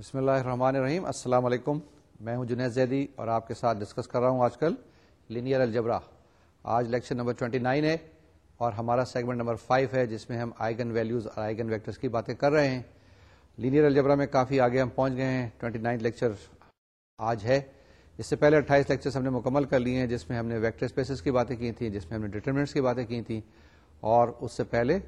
بسم اللہ الرحمن الرحیم السلام علیکم میں ہوں جنید زیدی اور آپ کے ساتھ ڈسکس کر رہا ہوں آج کل لینئر الجبرا آج لیکچر نمبر 29 ہے اور ہمارا سیگمنٹ نمبر 5 ہے جس میں ہم آئیگن ویلیوز اور آئیگن ویکٹرز کی باتیں کر رہے ہیں لینئر الجبرا میں کافی آگے ہم پہنچ گئے ہیں 29 لیکچر آج ہے اس سے پہلے 28 لیکچرز ہم نے مکمل کر لیے ہیں جس میں ہم نے ویکٹر اسپیسز کی باتیں کی تھیں جس میں ہم نے ڈیٹرمنٹس کی باتیں کی تھیں اور اس سے پہلے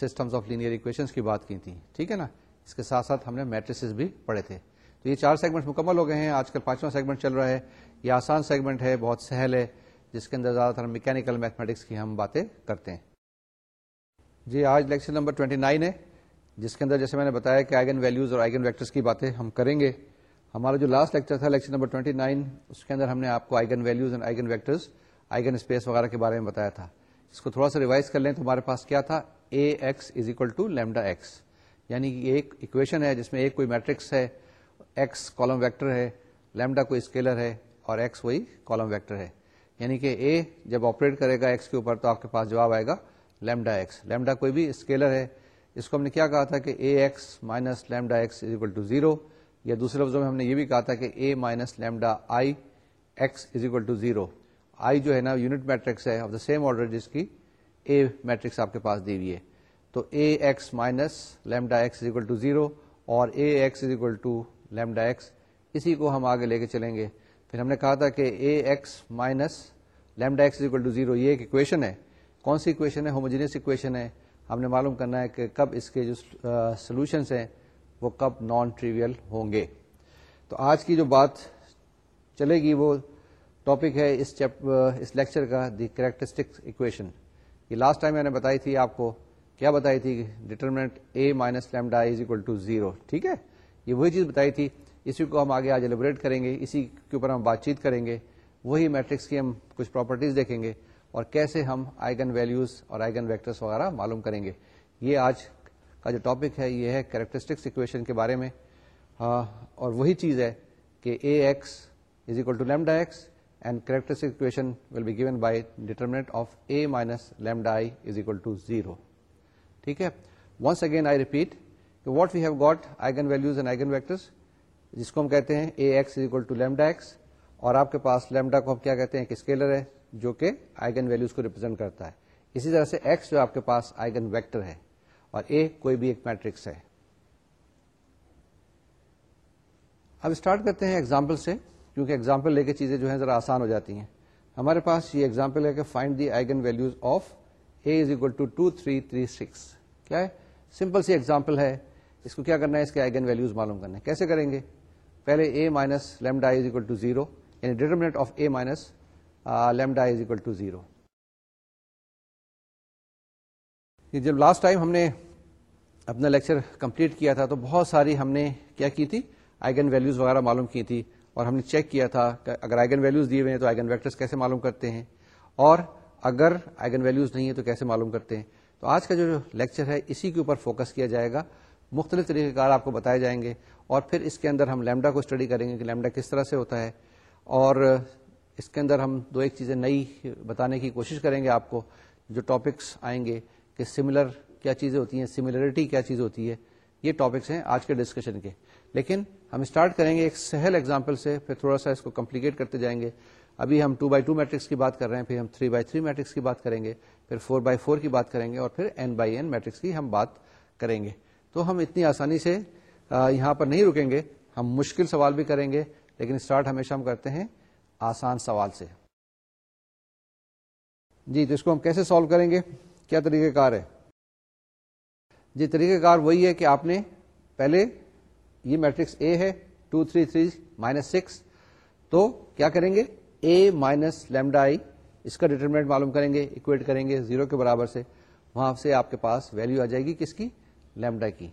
سسٹمز آف لینئر اکویشنس کی بات کی تھیں ٹھیک ہے نا اس کے ساتھ ساتھ ہم نے میٹریسز بھی پڑھے تھے تو یہ چار سیگمنٹ مکمل ہو گئے ہیں آج کل پانچواں سیگمنٹ چل رہا ہے یہ آسان سیگمنٹ ہے بہت سہل ہے جس کے اندر زیادہ تر میکینکل میتھمیٹکس کی ہم باتیں کرتے ہیں جی آج لیکچر نمبر 29 ہے جس کے اندر جیسے میں نے بتایا کہ آئگن ویلوز اور آئگن ویکٹرس کی باتیں ہم کریں گے ہمارا جو لاسٹ لیکچر تھا لیکچر نمبر 29 اس کے اندر ہم نے آپ کو eigen values and eigenvectors eigenspace وغیرہ کے بارے میں بتایا تھا اس کو تھوڑا سا ریوائز کر لیں تو ہمارے پاس کیا تھا A x is equal to lambda x یعنی ایک اکویشن ہے جس میں ایک کوئی میٹرکس ہے ایکس کالم ویکٹر ہے لیمڈا کوئی اسکیلر ہے اور ایکس وہی کالم ویکٹر ہے یعنی کہ اے جب آپریٹ کرے گا ایکس کے اوپر تو آپ کے پاس جواب آئے گا لیمڈا ایکس لیمڈا کوئی بھی اسکیلر ہے اس کو ہم نے کیا کہا تھا کہ A X minus lambda X is equal to zero یا دوسرے لفظوں میں ہم نے یہ بھی کہا تھا کہ A minus lambda I X is equal to zero I جو ہے نا یونٹ میٹرکس ہے آف دا سیم آرڈر جس کی اے میٹرکس آپ کے پاس دی ہوئی ہے تو A x minus lambda x equal to zero اور A x equal to lambda x اسی کو ہم آگے لے کے چلیں گے پھر ہم نے کہا تھا کہ A x minus lambda x equal to zero یہ ایک اکویشن ہے کون سی اکویشن ہے ہوموجینس اکویشن ہے ہم نے معلوم کرنا ہے کہ کب اس کے جو سلوشنس ہیں وہ کب نان ٹریویل ہوں گے تو آج کی جو بات چلے گی وہ ٹاپک ہے اس چیپ اس لیکچر کا دی کریکٹرسٹک اکویشن یہ لاسٹ ٹائم میں نے بتائی تھی آپ کو کیا بتائی تھی determinant A minus lambda is equal to zero ٹھیک ہے یہ وہی چیز بتائی تھی اسی کو ہم آگے آج ایلیبریٹ کریں گے اسی کے اوپر ہم بات چیت کریں گے وہی میٹرکس کی ہم کچھ پراپرٹیز دیکھیں گے اور کیسے ہم آئگن ویلوز اور آئگن ویکٹرس وغیرہ معلوم کریں گے یہ آج کا جو ٹاپک ہے یہ ہے کیریکٹرسٹکس اکویشن کے بارے میں ہاں، اور وہی چیز ہے کہ A x is equal to lambda x and characteristic equation will be given by determinant of A minus lambda I is equal to zero ٹھیک ہے once again I repeat what we have got eigenvalues and eigenvectors جس کو ہم کہتے ہیں A x x to lambda اور آپ کے پاس لیمڈا کو ہم کیا کہتے ہیں ایک اسکیلر ہے جو کہ آئگن ویلوز کو ریپرزینٹ کرتا ہے اسی طرح سے ایکس جو آپ کے پاس آئگن ویکٹر ہے اور اے کوئی بھی ایک میٹرکس ہے اب اسٹارٹ کرتے ہیں ایگزامپل سے کیونکہ ایگزامپل لے کے چیزیں جو ہیں ذرا آسان ہو جاتی ہیں ہمارے پاس یہ ایگزامپل ہے کہ find the eigenvalues of is equal to two three three six کیا ہے سمپل سی ایگزامپل ہے اس کو کیا کرنا ہے اس کے آئگن ویلوز معلوم کرنا ہے کیسے کریں گے پہلے A minus is is equal equal to to zero zero یعنی ڈیٹرمنٹ آف اے مائنس جب لاسٹ ٹائم ہم نے اپنا لیکچر کمپلیٹ کیا تھا تو بہت ساری ہم نے کیا کی تھی آئگن ویلوز وغیرہ معلوم کی تھی اور ہم نے چیک کیا تھا کہ اگر آئگن ویلوز دیے ہوئے ہیں تو آئگن ویکٹرس کیسے معلوم کرتے ہیں اور اگر آئگن ویلیوز ویلوز نہیں ہے تو کیسے معلوم کرتے ہیں تو آج کا جو لیکچر ہے اسی کے اوپر فوکس کیا جائے گا مختلف طریقے کار آپ کو بتائے جائیں گے اور پھر اس کے اندر ہم لیمڈا کو اسٹڈی کریں گے کہ لیمڈا کس طرح سے ہوتا ہے اور اس کے اندر ہم دو ایک چیزیں نئی بتانے کی کوشش کریں گے آپ کو جو ٹاپکس آئیں گے کہ سملر کیا چیزیں ہوتی ہیں سملرٹی کیا چیز ہوتی ہے یہ ٹاپکس ہیں آج کے ڈسکشن کے لیکن ہم اسٹارٹ کریں گے ایک سہل ایگزامپل سے پھر تھوڑا سا اس کو کمپلیکیٹ کرتے جائیں گے ابھی ہم ٹو بائی ٹو میٹرکس کی بات کر رہے ہیں پھر ہم تھری بائی تھری میٹرکس کی بات کریں گے پھر فور بائی فور کی بات کریں گے اور پھر این بائی این میٹرکس کی ہم بات کریں گے تو ہم اتنی آسانی سے یہاں پر نہیں رکیں گے ہم مشکل سوال بھی کریں گے لیکن اسٹارٹ ہمیشہ ہم کرتے ہیں آسان سوال سے جی تو اس کو ہم کیسے سالو کریں گے کیا طریقہ کار ہے جی طریقہ کار وہی ہے کہ آپ نے پہلے یہ میٹرکس اے ہے two three three minus six تو کیا کریں گے اے مائنس لیمڈا آئی اس کا ڈیٹرمنٹ معلوم کریں گے اکویٹ کریں گے زیرو کے برابر سے وہاں سے آپ کے پاس ویلو آ جائے گی کس کی لیمڈا کی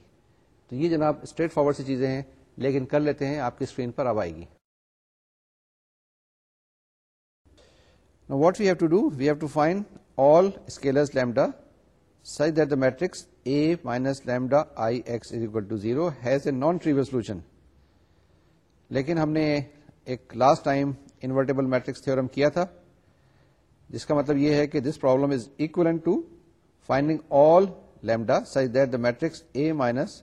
تو یہ جناب اسٹریٹ فارورڈ سی چیزیں ہیں لیکن کر لیتے ہیں آپ کی اسکرین پر اب آئے گی what we have to do we have to find all lambda that the matrix A minus lambda I x is equal to zero has a non trivial solution لیکن ہم نے ایک last time invertible matrix theorem کیا تھا جس کا مطلب یہ ہے کہ this problem is equivalent to finding all lambda such that the matrix A minus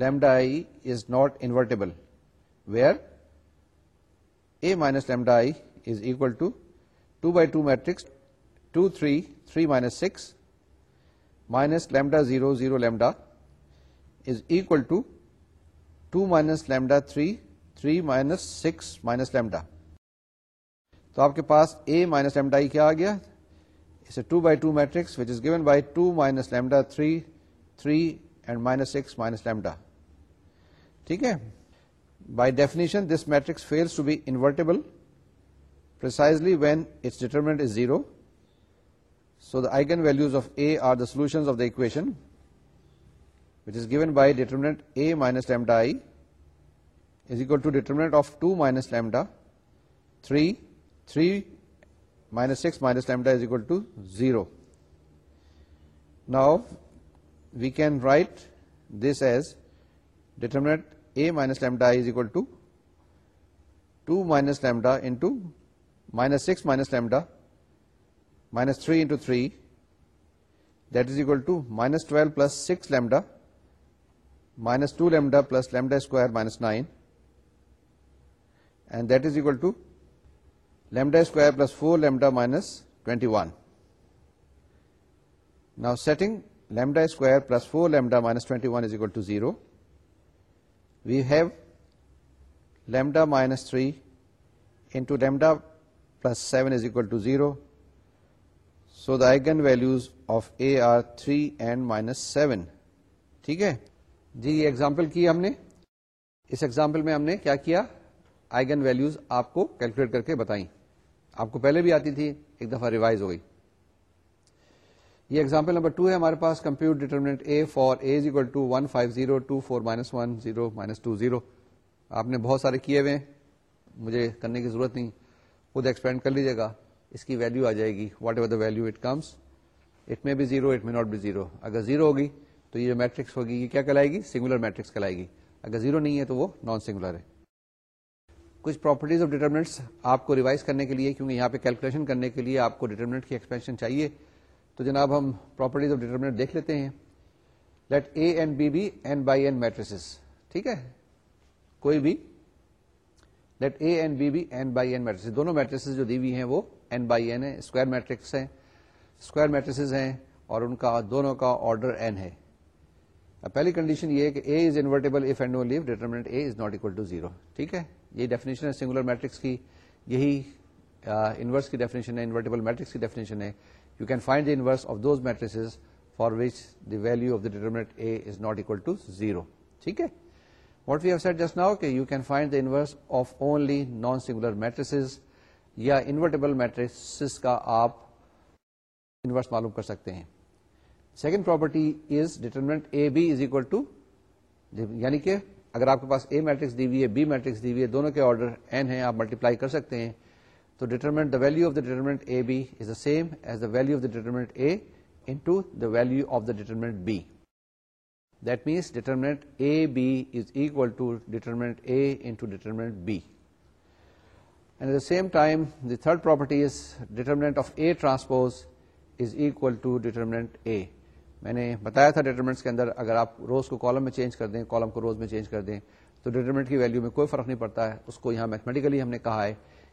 lambda I is not invertible where A minus lambda I is equal to two by two matrix two three three minus six minus lambda zero zero lambda is equal to two minus lambda three three minus six minus lambda تو آپ کے پاس A minus lambda I کیا آ گیا اسے two by two matrix which is given by two minus lambda three three and minus six minus lambda ٹھیک ہے by definition this matrix fails to be invertible precisely when its determinant is zero so the eigenvalues of A are the solution of the equation which is given by determinant A minus lambda I is equal to determinant of two minus lambda three 3 minus x minus lambda is equal to 0. Now we can write this as determinant a minus lambda is equal to 2 minus lambda into minus 6 minus lambda minus 3 into 3, that is equal to minus 12 plus 6 lambda minus 2 lambda plus lambda square minus 9, and that is equal to lambda square plus four lambda minus twenty one now setting lambda square plus four lambda minus twenty one is equal to zero we have lambda minus three into lambda plus seven is equal to zero so the eigenvalues of A are three and minus seven ٹھیک ہے جی یہ example کی ہم نے اس example میں ہم نے کیا کیا آئیگن ویلوز آپ کو کیلکولیٹ کر کے بتائیں آپ کو پہلے بھی آتی تھی ایک دفعہ ریوائز ہو گئی یہ اگزامپل نمبر ٹو ہے ہمارے پاس compute determinant A four A is equal to one five zero two four minus one zero minus two zero آپ نے بہت سارے کیے ہوئے مجھے کرنے کی ضرورت نہیں خود ایکسپینڈ کر لیجیے گا اس کی ویلو آ جائے گی whatever the value it comes it may be zero it may not be zero اگر زیرو ہوگی تو یہ جو میٹرکس ہوگی یہ کیا کہلائے گی سنگولر میٹرکس کہلائے گی اگر زیرو نہیں ہے تو وہ نان سنگولر ہے کچھ پراپرٹیز آف ڈیٹرمنٹس آپ کو ریوائز کرنے کے لیے کیونکہ یہاں پہ کیلکولیشن کرنے کے لیے آپ کو ڈیٹرمنٹ کی ایکسپینشن چاہیے تو جناب ہم پراپرٹیز آف ڈیٹرمنٹ دیکھ لیتے ہیں let A B B by n matrices ٹھیک ہے کوئی بھی let A B B n by n matrices دونوں میٹریس جو دی ہوئی ہیں وہ این بائی این ہے اسکوائر میٹرکس ہیں اسکوائر میٹریسز ہیں اور ان کا دونوں کا آرڈر این ہے پہلی کنڈیشن یہ ہے کہ A is invertible if and only if determinant A is not equal to zero ٹھیک ہے یہ ڈیفینیشن ہے سنگولر میٹرکس کی یہی انورس کی ڈیفینیشن ہے انورٹیبل میٹرکس کی ڈیفینیشن ہے you can find the inverse of those for which the value of the determinant A is not equal to zero ٹھیک ہے what we have said just now کہ you can find the inverse of only non singular matrices یا invertible matrix کا آپ inverse معلوم کر سکتے ہیں second property is determinant A B is equal to یعنی کہ اگر آپ کے پاس اے میٹرکس دی ہوئی ہے بی میٹرکس دی ہوئی ہے دونوں کے آرڈر این ہیں آپ ملٹیپلائی کر سکتے ہیں تو determinant the the value of determinant A B is the same as the value of the the determinant A value of the determinant B that means determinant A B is equal to determinant A determinant B and at the same time the third property is determinant of A transpose is equal to determinant A میں نے بتایا تھا determinants کے اندر اگر آپ rows کو column میں چینج کر دیں کالم کو روز میں چینج کر دیں تو ڈیٹرمنٹ کی ویلو میں کوئی فرق نہیں پڑتا ہے اس کو یہاں میتھمیٹیکلی ہم نے کہا ہے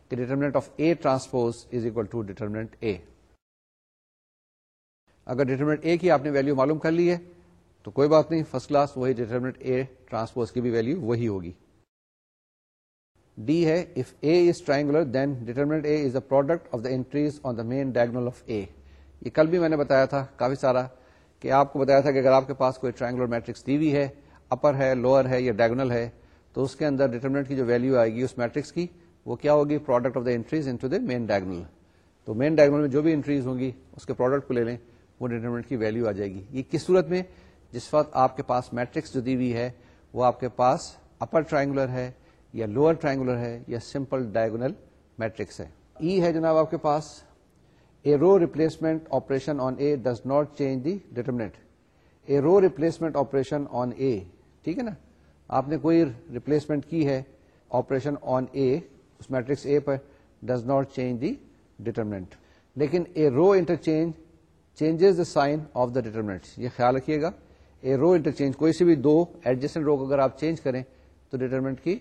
کہ determinant of A transpose is equal to determinant A اگر ڈیٹرمنٹ اے کی آپ نے ویلو معلوم کر لی ہے تو کوئی بات نہیں فرسٹ کلاس وہی ڈیٹرمنٹ اے ٹرانسپوز کی بھی ویلو وہی ہوگی ڈی ہے if A is triangular then determinant A is a product of the entries on the main diagonal of A یہ کل بھی میں نے بتایا تھا کافی سارا کہ آپ کو بتایا تھا کہ اگر آپ کے پاس کوئی ٹرائنگولر میٹرکس دی ہوئی ہے اپر ہے لوور ہے یا ڈائگنل ہے تو اس کے اندر ڈیٹرمنٹ کی جو ویلو آئے گی اس میٹرکس کی وہ کیا ہوگی product of the entries in to the main diagonal تو مین ڈائگنل میں جو بھی انٹریز ہوں گی اس کے پروڈکٹ کو لے لیں وہ ڈیٹرمنٹ کی ویلو آ جائے گی یہ کس صورت میں جس وقت آپ کے پاس میٹرکس جو دی ہوئی ہے وہ آپ کے پاس اپر ٹرائنگولر ہے یا لوور ٹرائنگولر ہے یا سمپل ڈائگنل میٹرکس ہے ای e ہے جناب آپ کے پاس row replacement operation on A does not change the determinant A row replacement operation on A ٹھیک ہے نا آپ نے کوئی ریپلیسمنٹ کی ہے آپریشن آن اے اس matrix A per does not change the determinant لیکن A row interchange changes the sign of the determinant یہ خیال رکھیے گا اے رو انٹرچینج کوئی سی بھی دو ایڈجسٹنٹ رو اگر آپ چینج کریں تو ڈیٹرمنٹ کی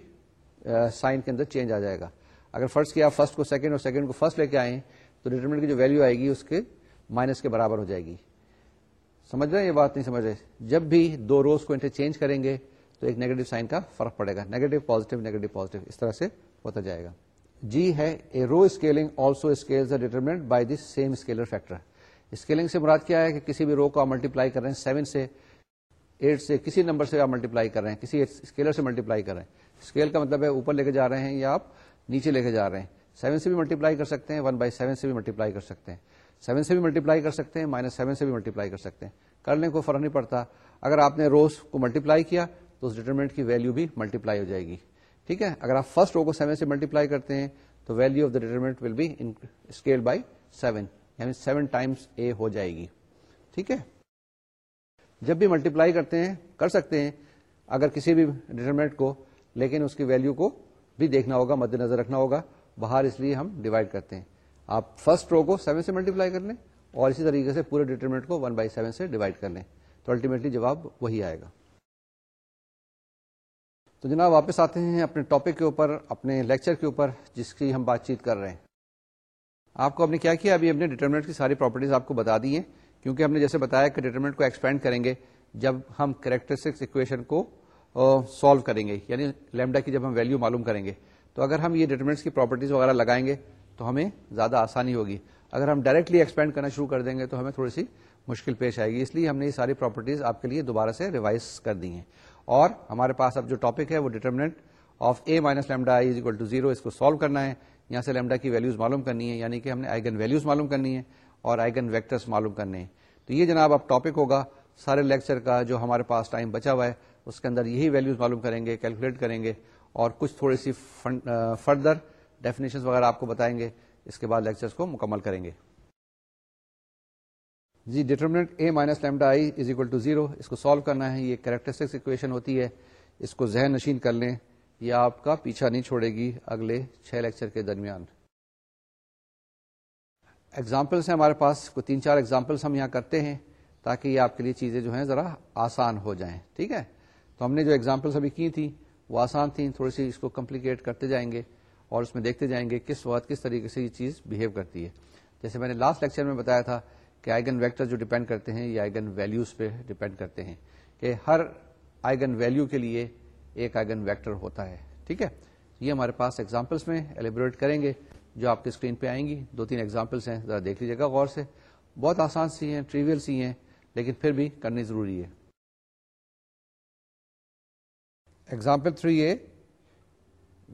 سائن کے اندر چینج آ جائے گا اگر فرسٹ کیا آپ فرسٹ کو سیکنڈ اور سیکنڈ کو فرسٹ لے کے آئیں تو ڈیٹرمنٹ کی جو ویلو آئے گی اس کے مائنس کے برابر ہو جائے گی سمجھ رہے ہیں یہ بات نہیں سمجھ رہے جب بھی دو روز کو انٹرچینج کریں گے تو ایک نیگیٹو سائن کا فرق پڑے گا نیگیٹو نیگیٹو پوزیٹو اس طرح سے ہوتا جائے گا جی ہے A row scaling also determinant by this same scalar factor scaling سے مراد کیا ہے کہ کسی بھی رو کو آپ ملٹی پلائی کر رہے ہیں سیون سے ایٹ سے کسی نمبر سے آپ ملٹی پلائی کر رہے ہیں کسی اسکیلر سے ملٹیپلائی کر رہے ہیں اسکیل کا مطلب ہے اوپر لے کے جا رہے ہیں یا آپ نیچے لے کے جا رہے ہیں سیون سے بھی ملٹی پلائی کر سکتے ہیں ون بائی سیون سے بھی ملٹی پلائی کر سکتے ہیں سیون سے بھی ملٹیپلائی کر سکتے ہیں مائنس سیون سے بھی ملٹی پلائی کر سکتے ہیں کرنے کو فرق نہیں پڑتا اگر آپ نے روز کو ملٹیپلائی کیا تو اس ڈیٹرمنٹ کی ویلو بھی ملٹی پلائی ہو جائے گی ٹھیک ہے اگر آپ فرسٹ رو کو سیون سے ملٹی پلائی کرتے ہیں تو value of the determinant will be scale by seven یعنی سیون ٹائمس اے ہو جائے گی ٹھیک ہے جب بھی ملٹی پلائی کرتے ہیں کر سکتے ہیں اگر کسی بھی ڈیٹرمنٹ کو لیکن اس کی ویلو کو بھی دیکھنا ہوگا مد نظر رکھنا ہوگا باہر اس لیے ہم ڈیوائڈ کرتے ہیں آپ فرسٹ رو کو سیون سے ملٹیپلائی کر لیں اور اسی طریقے سے پورے ڈیٹرمنٹ کو ون بائی سیون سے ڈیوائڈ کر لیں تو الٹیمیٹلی جواب وہی آئے گا تو جناب واپس آتے ہیں اپنے ٹاپک کے اوپر اپنے لیکچر کے اوپر جس کی ہم بات چیت کر رہے ہیں آپ کو ہم نے کیا کیا ابھی ہم نے ڈیٹرمنٹ کی ساری پراپرٹیز آپ کو بتا دی ہیں کیونکہ ہم نے جیسے بتایا کہ ڈیٹرمنٹ کو ایکسپینڈ کریں گے جب ہم کریکٹرسٹکس اکویشن کو سالو کریں گے یعنی لیمڈا کی جب ہم ویلو معلوم کریں گے تو اگر ہم یہ ڈیٹرمنٹس کی پراپرٹیز وغیرہ لگائیں گے تو ہمیں زیادہ آسانی ہوگی اگر ہم ڈائریکٹلی ایکسپینڈ کرنا شروع کر دیں گے تو ہمیں تھوڑی سی مشکل پیش آئے گی اس لیے ہم نے یہ ساری پراپرٹیز آپ کے لیے دوبارہ سے ریوائز کر دی ہیں اور ہمارے پاس اب جو ٹاپک ہے وہ determinant of A minus lambda is equal to zero اس کو سالو کرنا ہے یہاں سے لیمڈا کی ویلیوز معلوم کرنی ہے یعنی کہ ہم نے آئیگن ویلیوز معلوم کرنی ہے اور آئیگن ویکٹرس معلوم کرنے ہیں تو یہ جناب اب ٹاپک ہوگا سارے لیکچر کا جو ہمارے پاس ٹائم بچا ہوا ہے اس کے اندر یہی ویلیوز معلوم کریں گے کیلکولیٹ کریں گے اور کچھ تھوڑی سی فردر ڈیفینیشن وغیرہ آپ کو بتائیں گے اس کے بعد لیکچرز کو مکمل کریں گے جی determinant A minus lambda I is equal to zero اس کو سالو کرنا ہے یہ کریکٹرسٹکس اکویشن ہوتی ہے اس کو ذہن نشین کر لیں یہ آپ کا پیچھا نہیں چھوڑے گی اگلے چھ لیکچر کے درمیان ایگزامپلس ہیں ہمارے پاس تین چار ایگزامپلس ہم یہاں کرتے ہیں تاکہ یہ آپ کے لیے چیزیں جو ہیں ذرا آسان ہو جائیں ٹھیک ہے تو ہم نے جو ایگزامپلس ابھی کی تھیں وہ آسان تھیں تھوڑی سی اس کو کمپلیکیٹ کرتے جائیں گے اور اس میں دیکھتے جائیں گے کس وقت کس طریقے سے یہ چیز بہیو کرتی ہے جیسے میں نے لاسٹ لیکچر میں بتایا تھا کہ آئگن ویکٹر جو ڈیپینڈ کرتے ہیں یہ آئگن ویلوز پہ ڈیپینڈ کرتے ہیں کہ ہر آئگن ویلو کے لیے ایک آئگن ویکٹر ہوتا ہے ٹھیک ہے یہ ہمارے پاس ایگزامپلس میں ایلیبوریٹ کریں گے جو آپ کی اسکرین پہ آئیں گی دو تین ایگزامپلس ہیں ذرا دیکھ لیجیے گا غور سے بہت آسان سی ہیں ٹریویل سی ہیں لیکن پھر بھی کرنی ضروری ہے example three A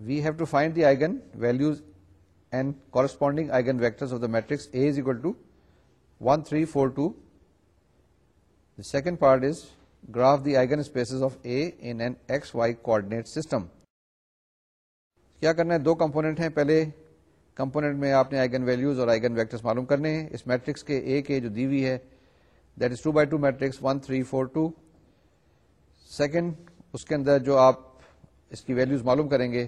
we have to find the eigenvalues and corresponding eigenvectors of the matrix A is equal to one three four two second part is graph the eigenspaces of A in an x y coordinate system کیا کرنا ہے دو component ہیں پہلے component میں آپ نے eigen values اور eigen vectors معلوم کرنے ہیں اس میٹرکس کے اے کے جو دی وی ہے that is two by two matrix one three four two second اس کے اندر جو آپ اس کی ویلوز معلوم کریں گے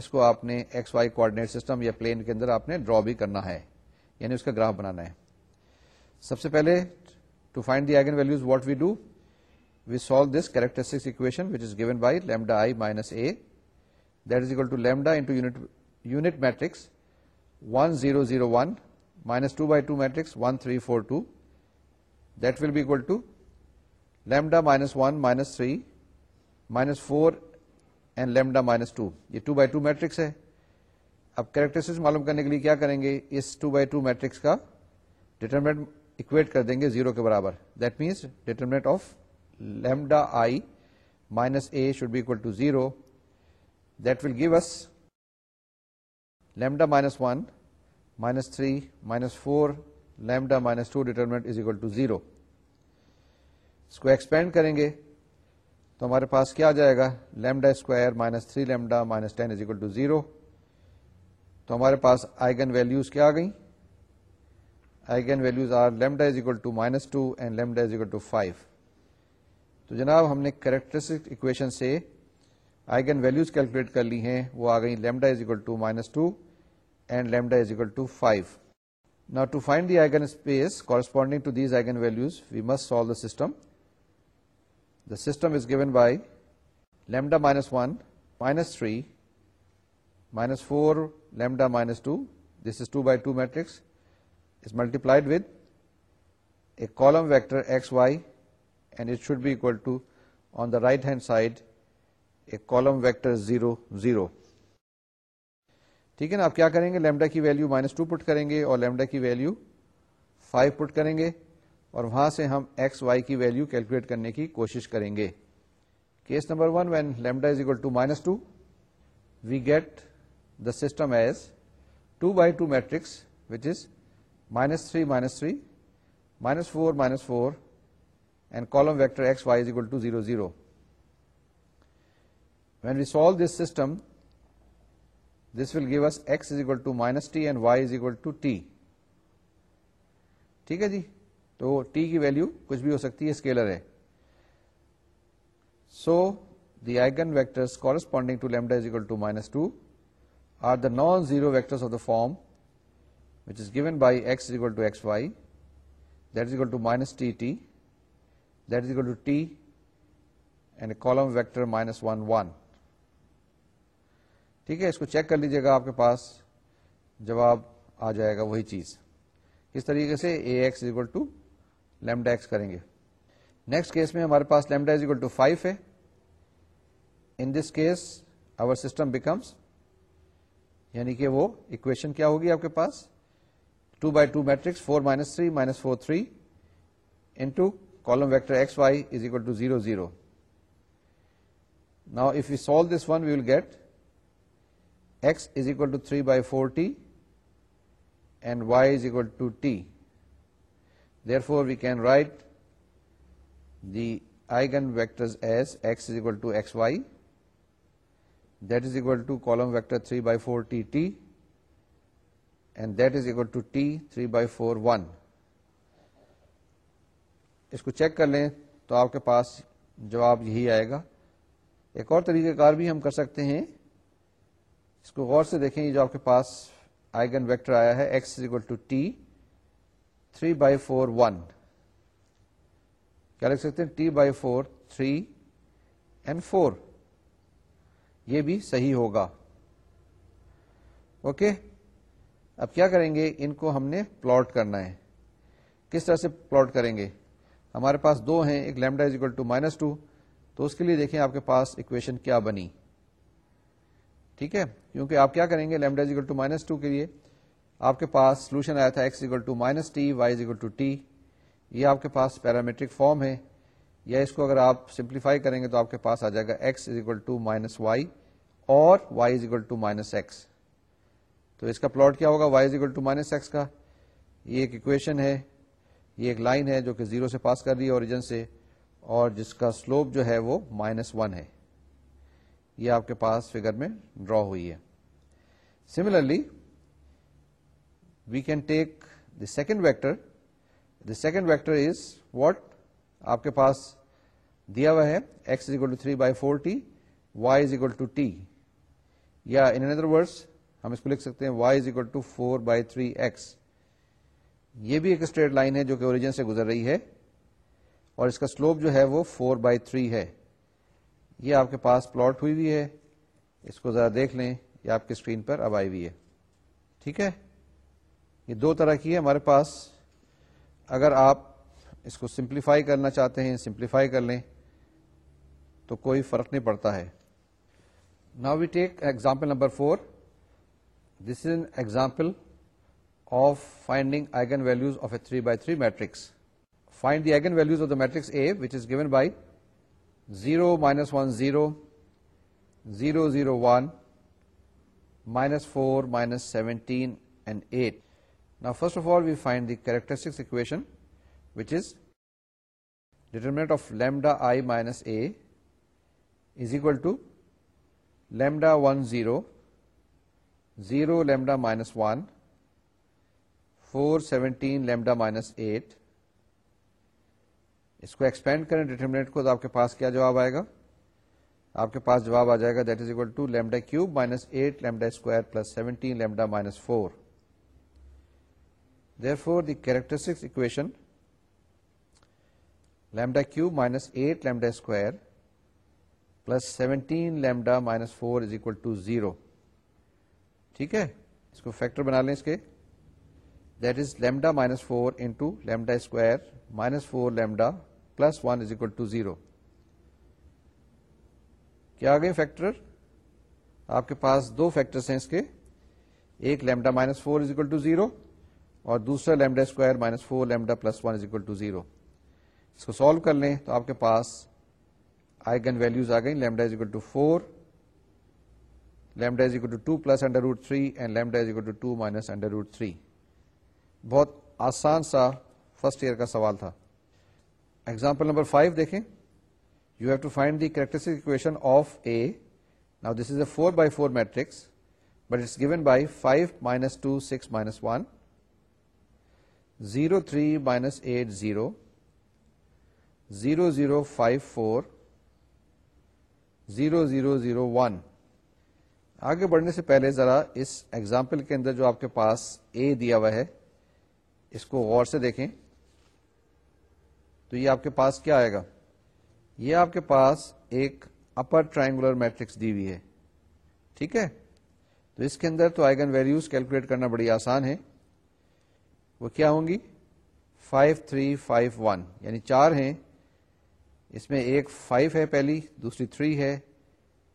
اس کو آپ نے ایکس وائی کوڈینیٹ سسٹم یا پلین کے اندر آپ نے ڈرا بھی کرنا ہے یعنی اس کا گراف بنانا ہے سب سے پہلے to find the values what we do we solve this equation which is given by lambda I minus A that is equal to lambda into unit matrix one zero zero one minus two by two matrix one three four two that will be equal to lambda minus one minus three minus four and lambda minus two یہ two by two matrix ہے اب characters معلوم کرنے کے لیے کیا کریں گے اس ٹو بائی ٹو میٹرکس کا ڈیٹرمنٹ اکویٹ کر دیں گے زیرو کے برابر that means determinant of lambda I minus A should equal to zero that will give us lambda minus one minus three minus four lambda minus two determinant is equal to zero اس کو expand کریں گے تو ہمارے پاس کیا آ جائے گا lambda square minus three lambda minus ten is equal to zero تو ہمارے پاس آئگن ویلوز کیا آ گئی eigen values are lambda is equal to minus two and lambda is equal to five تو جناب ہم نے کریکٹرسٹک اکویشن سے آئگن ویلوز کیلکولیٹ کر لی ہیں وہ آ گئی lambda is equal to minus two and lambda is equal to five not to find the eigen space corresponding to these eigen values we must solve the system system is given by lambda minus one minus three minus four lambda minus two this is two by two matrix multiplied with a column vector x y and it should be equal to on the right hand side a column vector zero zero ٹھیک ہے نا آپ کیا کریں گے lambda کی value minus two put کریں گے اور لیمڈا کی ویلیو فائیو پٹ کریں گے اور وہاں سے ہم ایکس وائی کی ویلو کیلکولیٹ کرنے کی کوشش کریں گے case number one when lambda is equal to minus two we get the system as two by two matrix which is minus three minus three minus four minus four and column vector x y is equal to zero zero when we solve this system this will give us x is equal to minus t and y is equal to t ٹھیک ہے جی تو T کی value کچھ بھی ہو سکتی ہے اسکیلر ہے so the eigen corresponding to lambda is equal to minus two are the non zero vector form which is given by x equal to x y that is equal to minus t t that is equal to t and column vector minus one one ٹھیک ہے اس کو check کر لیجیے گا آپ کے پاس جواب آ جائے گا وہی چیز کس طریقے سے A x equal to lambda x کریں گے نیکسٹ کیس میں ہمارے پاس lambda is equal to five ہے in this case our system becomes یعنی کہ وہ اکویشن کیا ہوگی آپ کے پاس two by two matrix four minus three minus four three into column vector x y is equal to zero zero نا if you solve this one we will get x is equal to three by four t and y is equal to t three by forty four one اس کو check کر لیں تو آپ کے پاس جواب یہی آئے گا ایک اور طریقہ کار بھی ہم کر سکتے ہیں اس کو غور سے دیکھیں یہ جو آپ کے پاس آئیگن ویکٹر آیا ہے x is equal to t three by four one کیا لکھ سکتے ہیں t by four three and four یہ بھی صحیح ہوگا اوکے اب کیا کریں گے ان کو ہم نے پلاٹ کرنا ہے کس طرح سے پلاٹ کریں گے ہمارے پاس دو ہیں ایک lambda is equal to minus two تو اس کے لیے دیکھیں آپ کے پاس اکویشن کیا بنی ٹھیک ہے کیونکہ آپ کیا کریں گے lambda is equal to minus two کے لیے آپ کے پاس سولوشن آیا تھا x equal to minus t y is equal to t یہ آپ کے پاس پیرامیٹرک فارم ہے یا اس کو اگر آپ سمپلیفائی کریں گے تو آپ کے پاس آ جائے گا ایکس ٹو مائنس وائی اور y is equal to minus x تو اس کا پلاٹ کیا ہوگا y is equal to minus x کا یہ ایک اکویشن ہے یہ ایک لائن ہے جو کہ زیرو سے پاس کر رہی ہے اوریجن سے اور جس کا سلوپ جو ہے وہ مائنس ون ہے یہ آپ کے پاس فگر میں ڈرا ہوئی ہے similarly we can take the second vector the second vector is what آپ کے پاس دیا ہوا ہے x is equal to three by four t y is equal to t یا ان اندر ورڈس ہم اس کو لکھ سکتے ہیں Y is equal to four by three X یہ بھی ایک اسٹریٹ لائن ہے جو کہ اوریجن سے گزر رہی ہے اور اس کا سلوپ جو ہے وہ فور بائی تھری ہے یہ آپ کے پاس پلاٹ ہوئی ہوئی ہے اس کو ذرا دیکھ لیں یہ آپ کی اسکرین پر اب آئی ہوئی ہے ٹھیک ہے یہ دو طرح کی ہے ہمارے پاس اگر آپ اس کو سمپلیفائی کرنا چاہتے ہیں سمپلیفائی کر لیں تو کوئی فرق نہیں پڑتا ہے نا we take example number four this is an example of finding eigen values of a three by three matrix find the eigen values of the matrix A which is given by zero minus one zero zero zero one minus four minus seventeen and eight first of all we find the characteristics equation of lambda I minus A is equal to lambda one zero zero lambda minus one four seventy lambda minus eight اس کو expand کریں determinant کو آپ کے پاس کیا جواب آئے گا آپ کے پاس جواب آ جائے گا that is equal to lambda cube minus eight lambda square plus seventeen lambda minus four four the characteristics equation lambda cube minus eight lambda square plus 17 lambda minus four is equal to zero ٹھیک ہے اس کو factor بنا لیں اس کے that is lambda minus four into lambda square minus four lambda plus one is equal to zero کیا آ گئے فیکٹر آپ کے پاس دو فیکٹرس ہیں اس کے ایک lambda minus four is equal to zero اور دوسرا lambda square minus four lambda plus one is equal to zero اس کو سالو کر لیں تو آپ کے پاس آئی گن ویلوز آ گئی lambda lambda is is equal equal to to two four plus under root three and lambda is equal to two minus under root three بہت آسان سا فرسٹ ایئر کا سوال تھا ایگزامپل نمبر فائیو دیکھیں you have to find the characteristic a now this is a four by four matrix but it's given by five minus two six minus one zero three minus eight zero zero zero five four zero zero zero one آگے بڑھنے سے پہلے ذرا اس example کے اندر جو آپ کے پاس اے دیا ہوا ہے اس کو غور سے دیکھیں تو یہ آپ کے پاس کیا آئے گا یہ آپ کے پاس ایک اپر ٹرائنگولر میٹرکس دی ہوئی ہے ٹھیک ہے تو آئگن ویلوز کیلکولیٹ کرنا بڑی آسان ہے وہ کیا ہوں گی فائیو تھری فائیو ون یعنی چار ہیں اس میں ایک فائیو ہے پہلی دوسری تھری ہے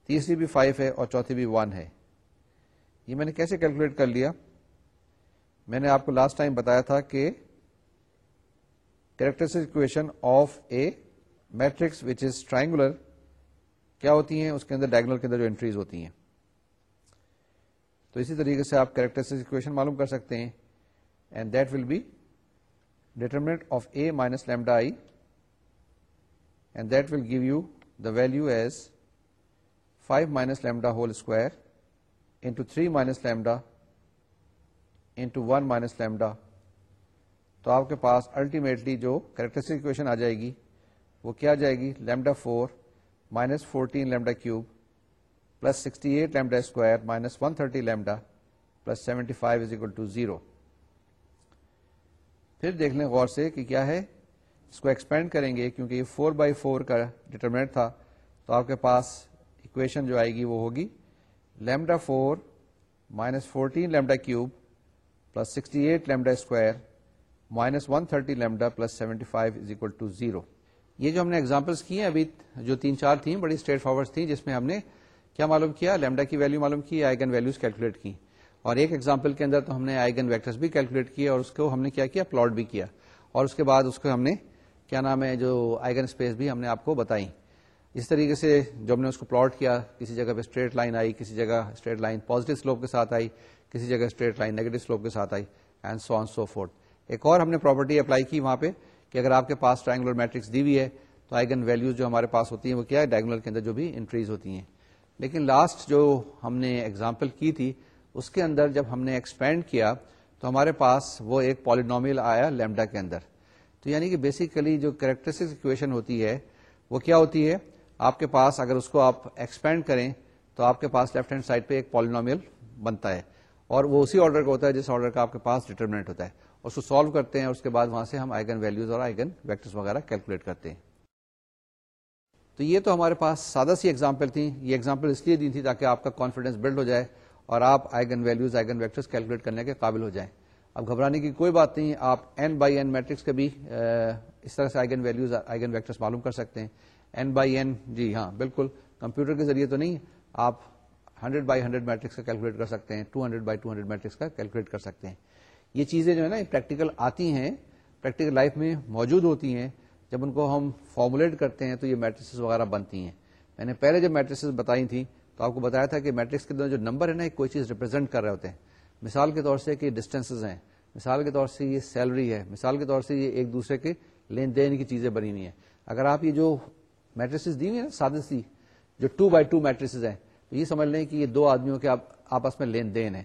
تیسری بھی فائیو ہے اور چوتھی بھی ون ہے یہ میں نے کیسے کیلکولیٹ کر لیا میں نے آپ کو لاسٹ ٹائم بتایا تھا کہ characteristic equation of a matrix which is triangular کیا ہوتی ہیں اس کے اندر ڈائگنل کے اندر جو انٹریز ہوتی ہیں تو اسی طریقے سے آپ کریکٹرس اکویشن معلوم کر سکتے ہیں and that will be determinant of A minus lambda I and that will give you the value as five minus lambda whole square into three minus lambda into one minus lambda تو آپ کے پاس ultimately جو characteristic equation آ جائے گی وہ کیا جائے گی lambda four minus fourteen lambda cube plus sixty eight lambda square minus one thirty lambda plus seventy five is equal to zero پھر دیکھ لیں غور سے کہ کیا ہے اس کو ایکسپینڈ کریں گے کیونکہ یہ فور بائی فور کا ڈیٹرمنٹ تھا تو آپ کے پاس اکویشن جو آئے گی وہ ہوگی lambda four minus fourteen lambda cube plus sixty eight lambda square minus one thirty lambda plus seventy five is equal to zero یہ جو ہم نے ایگزامپلس کی ہیں ابھی جو تین چار تھیں بڑی اسٹریٹ فارورڈ تھیں جس میں ہم نے کیا معلوم کیا لیمڈا کی ویلو معلوم کی آئیگن ویلوز کیلکولیٹ کی اور ایک ایگزامپل کے اندر تو ہم نے آئگن ویکٹرز بھی کیلکولیٹ کیا اور اس کو ہم نے کیا کیا پلاٹ بھی کیا اور اس کے بعد اس کو ہم نے کیا نام ہے جو آئگن اسپیس بھی ہم نے آپ کو بتائی اس طریقے سے جو ہم نے اس کو پلاٹ کیا کسی جگہ پہ اسٹریٹ لائن آئی کسی جگہ اسٹریٹ لائن پازیٹو سلوپ کے ساتھ آئی کسی جگہ اسٹریٹ لائن نیگیٹو سلوپ کے ساتھ آئی and so on so forth ایک اور ہم نے پراپرٹی اپلائی کی وہاں پہ کہ اگر آپ کے پاس ٹرائنگولر میٹرکس دی ہوئی ہے تو آئگن ویلوز جو ہمارے پاس ہوتی ہیں وہ کیا ہے ڈائگنل کے اندر جو بھی انٹریز ہوتی ہیں لیکن لاسٹ جو ہم نے ایگزامپل کی تھی اس کے اندر جب ہم نے ایکسپینڈ کیا تو ہمارے پاس وہ ایک پالینومیل آیا لیمڈا کے اندر تو یعنی کہ بیسیکلی جو کریکٹرسٹک اکویشن ہوتی ہے وہ کیا ہوتی ہے آپ کے پاس اگر اس کو آپ ایکسپینڈ کریں تو آپ کے پاس لیفٹ ہینڈ سائڈ پہ ایک پالینومیل بنتا ہے اور وہ اسی آرڈر کا ہوتا ہے جس آرڈر کا آپ کے پاس ڈیٹرمنٹ ہوتا ہے اس کو سالو کرتے ہیں اور اس کے بعد وہاں سے ہم آئگن ویلوز اور آئگن ویکٹرس وغیرہ کیلکولیٹ کرتے ہیں تو یہ تو ہمارے پاس سادہ سی ایگزامپل تھیں یہ ایگزامپل اس لیے دی تھی تاکہ آپ کا کانفیڈینس بلڈ ہو جائے اور آپ eigen values eigen vectors calculate کرنے کے قابل ہو جائیں اب گھبرانے کی کوئی بات نہیں آپ این بائی این میٹرکس کے بھی اس طرح سے آئگن ویلیوز آئگن ویکٹرس معلوم کر سکتے ہیں این بائی این جی ہاں بالکل کمپیوٹر کے ذریعے تو نہیں آپ ہنڈریڈ بائی ہنڈریڈ میٹرکس کا کیلکولیٹ کر سکتے ہیں two hundred by two hundred matrix کا کیلکولیٹ کر سکتے ہیں یہ چیزیں جو ہے نا پریکٹیکل آتی ہیں پریکٹیکل لائف میں موجود ہوتی ہیں جب ان کو ہم فارمولیٹ کرتے ہیں تو یہ میٹرسز وغیرہ بنتی ہیں میں نے پہلے جب میٹرسز بتائی تھیں تو آپ کو بتایا تھا کہ میٹرکس کے اندر جو نمبر ہے نا کوئی چیز ریپرزینٹ کر رہے ہوتے ہیں مثال کے طور سے کہ ہیں مثال کے طور سے یہ سیلری ہے مثال کے طور سے یہ ایک دوسرے کے لین دین کی چیزیں بنی ہوئی ہیں اگر آپ یہ جو میٹرس دی میٹرس ہیں تو یہ سمجھ لیں کہ یہ دو آدمیوں کے آپس میں لین دین ہے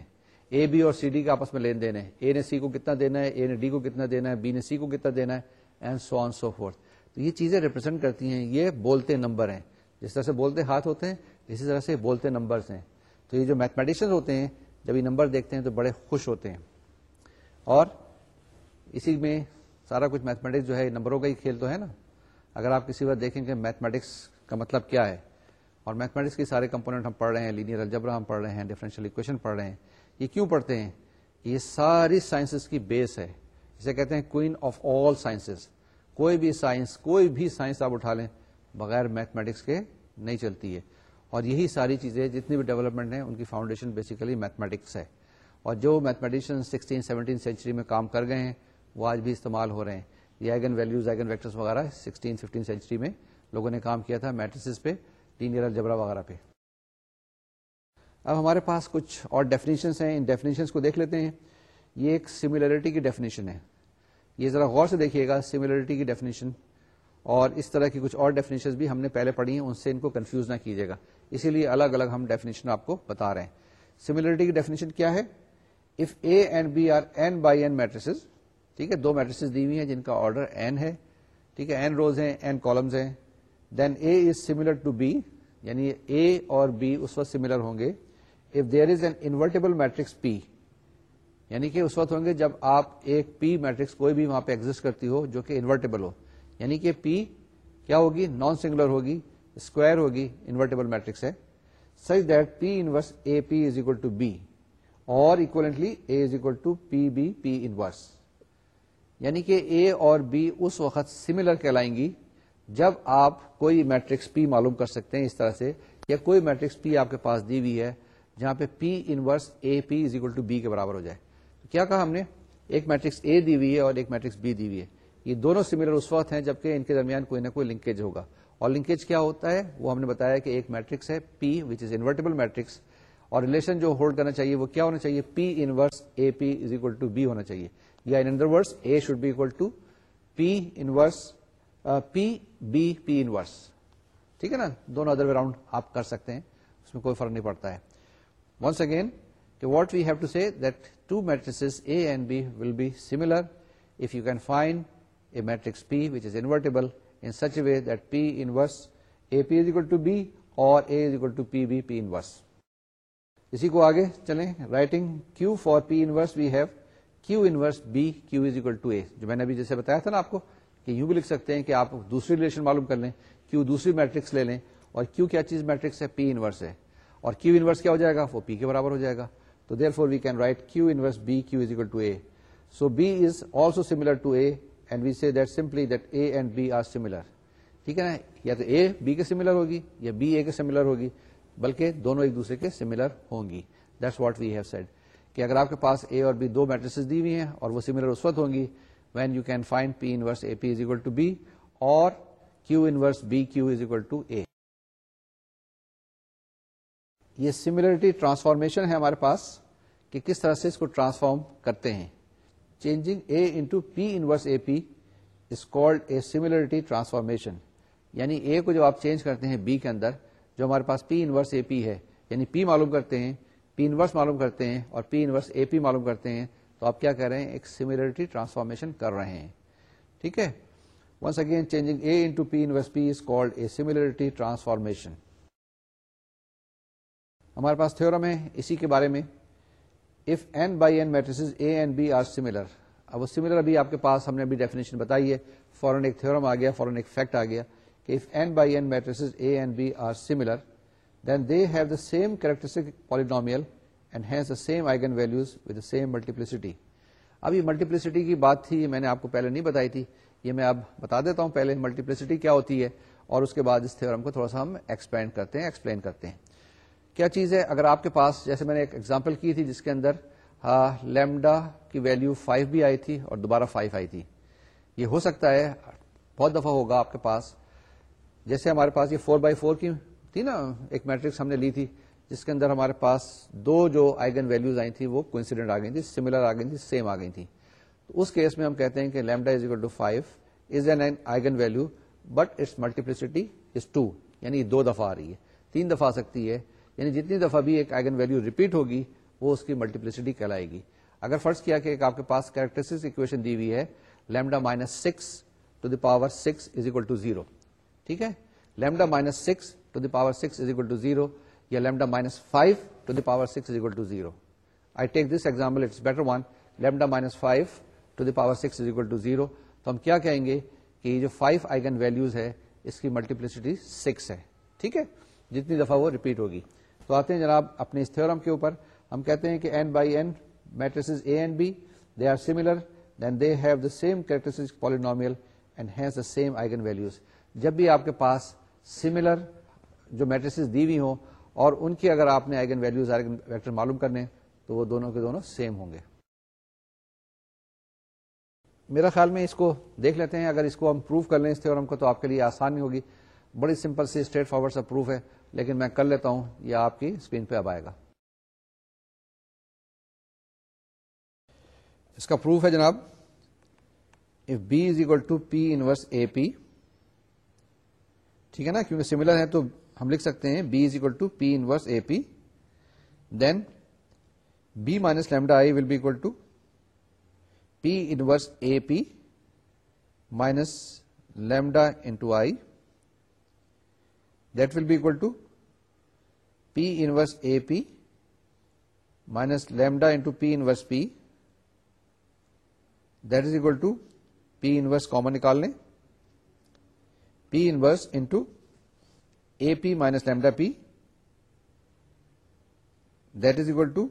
اے بی اور سی ڈی کا آپس میں لین دین ہے اے نے سی کو کتنا دینا ہے اے نے ڈی کو کتنا دینا ہے بی نے سی کو کتنا دینا ہے and so so on forth تو یہ چیزیں ریپرزینٹ کرتی ہیں یہ بولتے نمبر ہیں جس طرح سے بولتے ہاتھ ہوتے ہیں اسی طرح سے بولتے نمبرس ہیں تو یہ جو میتھمیٹیشن ہوتے ہیں جب یہ نمبر دیکھتے ہیں تو بڑے خوش ہوتے ہیں اور اسی میں سارا کچھ میتھمیٹکس جو ہے نمبروں کا ہی کھیل تو ہے نا اگر آپ کسی وقت دیکھیں کہ میتھمیٹکس کا مطلب کیا ہے اور میتھمیٹکس کے سارے کمپوننٹ ہم پڑھ رہے ہیں لینئر الجبرا ہم پڑھ رہے ہیں ڈیفرنشیل اکویشن پڑھ رہے ہیں یہ کیوں پڑھتے ہیں یہ ساری سائنسز کی بیس ہے جسے کہتے ہیں کوئن آف آل سائنسز کوئی بھی سائنس کوئی بھی سائنس آپ اٹھا لیں بغیر میتھمیٹکس کے نہیں چلتی ہے اور یہی ساری چیزیں جتنی بھی ڈیولپمنٹ ہیں ان کی فاؤنڈیشن بیسیکلی میتھمیٹکس ہے اور جو میتھمیٹیشن سکسٹین سیونٹین سینچری میں کام کر گئے ہیں وہ آج بھی استعمال ہو رہے ہیں یہ ایگن ایگن ویکٹرس وغیرہ سکسٹین ففٹین سینچری میں لوگوں نے کام کیا تھا میٹرسز پہ لینئر الجبرا وغیرہ پہ اب ہمارے پاس کچھ اور ڈیفینیشنس ہیں ان ڈیفینیشنس کو دیکھ لیتے ہیں یہ ایک سملیرٹی کی ڈیفینیشن ہے یہ ذرا غور سے دیکھیے گا سملیرٹی کی ڈیفینیشن اور اس طرح کی کچھ اور ڈیفینیشن بھی ہم نے پہلے پڑھی ہیں ان سے ان کو کنفیوز نہ کیجیے گا اسی لیے الگ الگ ہم ڈیفینیشن آپ کو بتا رہے ہیں سملرٹی کی ڈیفینیشن کیا ہے if A and B are n n by ٹھیک ہے دو میٹریس جن کا آرڈر این ہے ٹھیک ہے این این روز ہیں ہیں columns then A is similar to B یعنی اے اور بی اس وقت سملر ہوں گے if there is an invertible matrix P یعنی کہ اس وقت ہوں گے جب آپ ایک پی میٹرکس کوئی بھی وہاں پہ ایگزٹ کرتی ہو جو کہ انورٹیبل ہو یعنی کہ پی کیا ہوگی نان سنگولر ہوگی اسکوائر ہوگی انورٹیبل میٹرکس ہے such that P inverse A P is equal to B اور equivalently A is equal to P B P inverse یعنی کہ اے اور بی اس وقت سملر کہلائیں گی جب آپ کوئی میٹرکس پی معلوم کر سکتے ہیں اس طرح سے یا کوئی میٹرکس پی آپ کے پاس دی ہوئی ہے جہاں پہ P inverse A P is equal to B کے برابر ہو جائے کیا کہا ہم نے ایک میٹرکس اے دی ہوئی ہے اور ایک میٹرکس بی دی ہوئی ہے یہ دونوں سملر اس وقت ہیں جبکہ ان کے درمیان کوئی نہ کوئی لنکیج ہوگا اور لنکیج کیا ہوتا ہے وہ ہم نے بتایا کہ ایک میٹرکس ہے P which is invertible matrix اور ریلیشن جو ہولڈ کرنا چاہیے وہ کیا ہونا چاہیے P inverse A P is equal to B ہونا چاہیے یا in other words A should be B equal to P P P inverse inverse ٹھیک ہے نا دونوں ادر وے راؤنڈ آپ کر سکتے ہیں اس میں کوئی فرق نہیں پڑتا ہے once again what we have to see that two matrices A and B will be similar if you can find a matrix P which is invertible such a way that P's A P to B اور A to P B P's اسی کو آگے چلیں writing Q for P's we ہے جو میں نے جیسے بتایا تھا نا آپ کو کہ یوں بھی لکھ سکتے ہیں کہ آپ دوسری ریلیشن معلوم کر لیں کیو دوسری میٹرکس لے لیں اور کیوں کیا چیز میٹرکس ہے پی اینس ہے اور کیو انس کیا ہو جائے گا وہ پی کے برابر ہو جائے گا تو therefore we can write Q inverse بیوکلو B as also similar to A and and we that that simply A B are similar ٹھیک ہے نا یا تو اے بی کے سملر ہوگی یا بی اے کے سملر ہوگی بلکہ دونوں ایک دوسرے کے سملر ہوں گی that's what we have said کہ اگر آپ کے پاس اے اور بی دو میٹرس دی ہوئی ہیں اور وہ سملر اس وقت ہوں گی when you can find inverse A P is equal to B اور Q Q B is equal to A یہ سملرٹی ٹرانسفارمیشن ہے ہمارے پاس کہ کس طرح سے اس کو ٹرانسفارم کرتے ہیں changing A into P inverse A P is a کالٹی ٹرانسفارمیشن یعنی اے کو جب آپ چینج کرتے ہیں بی کے اندر جو ہمارے پاس پی انورس اے پی ہے یعنی پی معلوم کرتے ہیں پی انورس معلوم کرتے ہیں اور پی انورس اے پی معلوم کرتے ہیں تو آپ کیا کر رہے ہیں ایک سیملرٹی ٹرانسفارمیشن کر رہے ہیں ٹھیک ہے once again changing A into P inverse P is called a similarity transformation ہمارے پاس تھورم ہے اسی کے بارے میں matrices A and B are similar اب وہ سملر ابھی آپ کے پاس ہم نے ابھی ڈیفینیشن بتائی ہے فوراً ایک تھورم آ گیا فوراً ایک فیکٹ آ گیا کہ if n by n matrices A and B are similar then they have the same characteristic polynomial and has the same I values with the same multiplicity اب یہ ملٹیپلسٹی کی بات تھی میں نے آپ کو پہلے نہیں بتائی تھی یہ میں اب بتا دیتا ہوں پہلے ملٹیپلسٹی کیا ہوتی ہے اور اس کے بعد اس تھورم کو تھوڑا سا ہم ایکسپینڈ کرتے ہیں ایکسپلین کرتے ہیں کیا چیز ہے اگر آپ کے پاس جیسے میں نے ایک ایگزامپل کی تھی جس کے اندر ہاں، لیمڈا کی ویلو 5 بھی آئی تھی اور دوبارہ 5 آئی تھی یہ ہو سکتا ہے بہت دفعہ ہوگا آپ کے پاس جیسے ہمارے پاس یہ 4 بائی فور کی تھی تھی نا ایک میٹرکس ہم نے لی جس کے اندر ہمارے پاس دو جو آئگن ویلوز آئی تھی وہ کوئنسیڈنٹ آ گئی تھی سملر آ گئی تھی سیم آ گئی تھی تو اس کیس میں ہم کہتے ہیں کہ lambda is two five is an eigen value but it's multiplicity is two یعنی دو دفعہ آ رہی ہے تین دفعہ آ سکتی ہے یعنی جتنی دفعہ بھی ایک آئگن ویلو ریپیٹ ہوگی وہ اس کی ملٹیپلسٹی کہلائے گی اگر فرض کیا کہ آپ کے پاس اکویشن دی ہوئی ہے lambda minus six to the power six is equal to zero ٹھیک ہے lambda minus six two to the power six is equal zero یا lambda minus five two to the power six is equal zero I take this example it's better one lambda minus five to the power six is equal to zero تو ہم کیا کہیں گے کہ جو five eigenvalues ہے اس کی multiplicity six ہے ٹھیک ہے جتنی دفعہ وہ ریپیٹ ہوگی تو آتے ہیں جناب اپنے اس تھیورم کے اوپر ہم کہتے ہیں کہ n by n matrices A and B they are similar then they have the same characteristic polynomial and has the same eigen values جب بھی آپ کے پاس سملر جو میٹریسز دی ہوئی ہوں اور ان کی اگر آپ نے آئگن ویلوز آئگن ویکٹر معلوم کرنے تو وہ دونوں کے دونوں سیم ہوں گے میرا خیال میں اس کو دیکھ لیتے ہیں اگر اس کو ہم پروف کر لیں اس تھیورم کو تو آپ کے لیے آسانی ہوگی بڑی سمپل سی اسٹریٹ فارورڈ سا پروف ہے لیکن میں کر لیتا ہوں یہ آپ کی اسکرین پہ اب آئے گا اس کا پروف ہے جناب if B is equal to P inverse A P ٹھیک ہے نا کیونکہ سملر ہے تو ہم لکھ سکتے ہیں B is equal to P inverse A P then B minus lambda I will be equal to P inverse A P minus lambda into I that will be equal to P inverse A P minus lambda into P P P that is to to P common common نکال لیں P inverse into A P minus lambda P that is equal to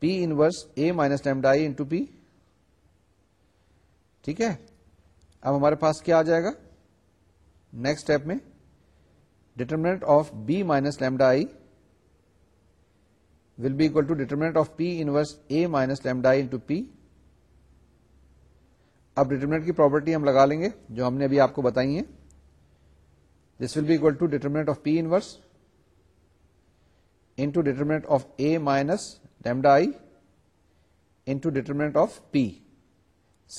P inverse A minus lambda A into P ٹھیک ہے اب ہمارے پاس کیا آ جائے گا نیکسٹ اسٹیپ میں determinant of B minus lambda will be p determinant of minus A minus into P اب ڈیٹرمنٹ کی پراپرٹی ہم لگا لیں گے جو ہم نے ابھی آپ کو بتائی ہے this will be equal to determinant of P inverse into determinant of A minus lambda I into determinant of P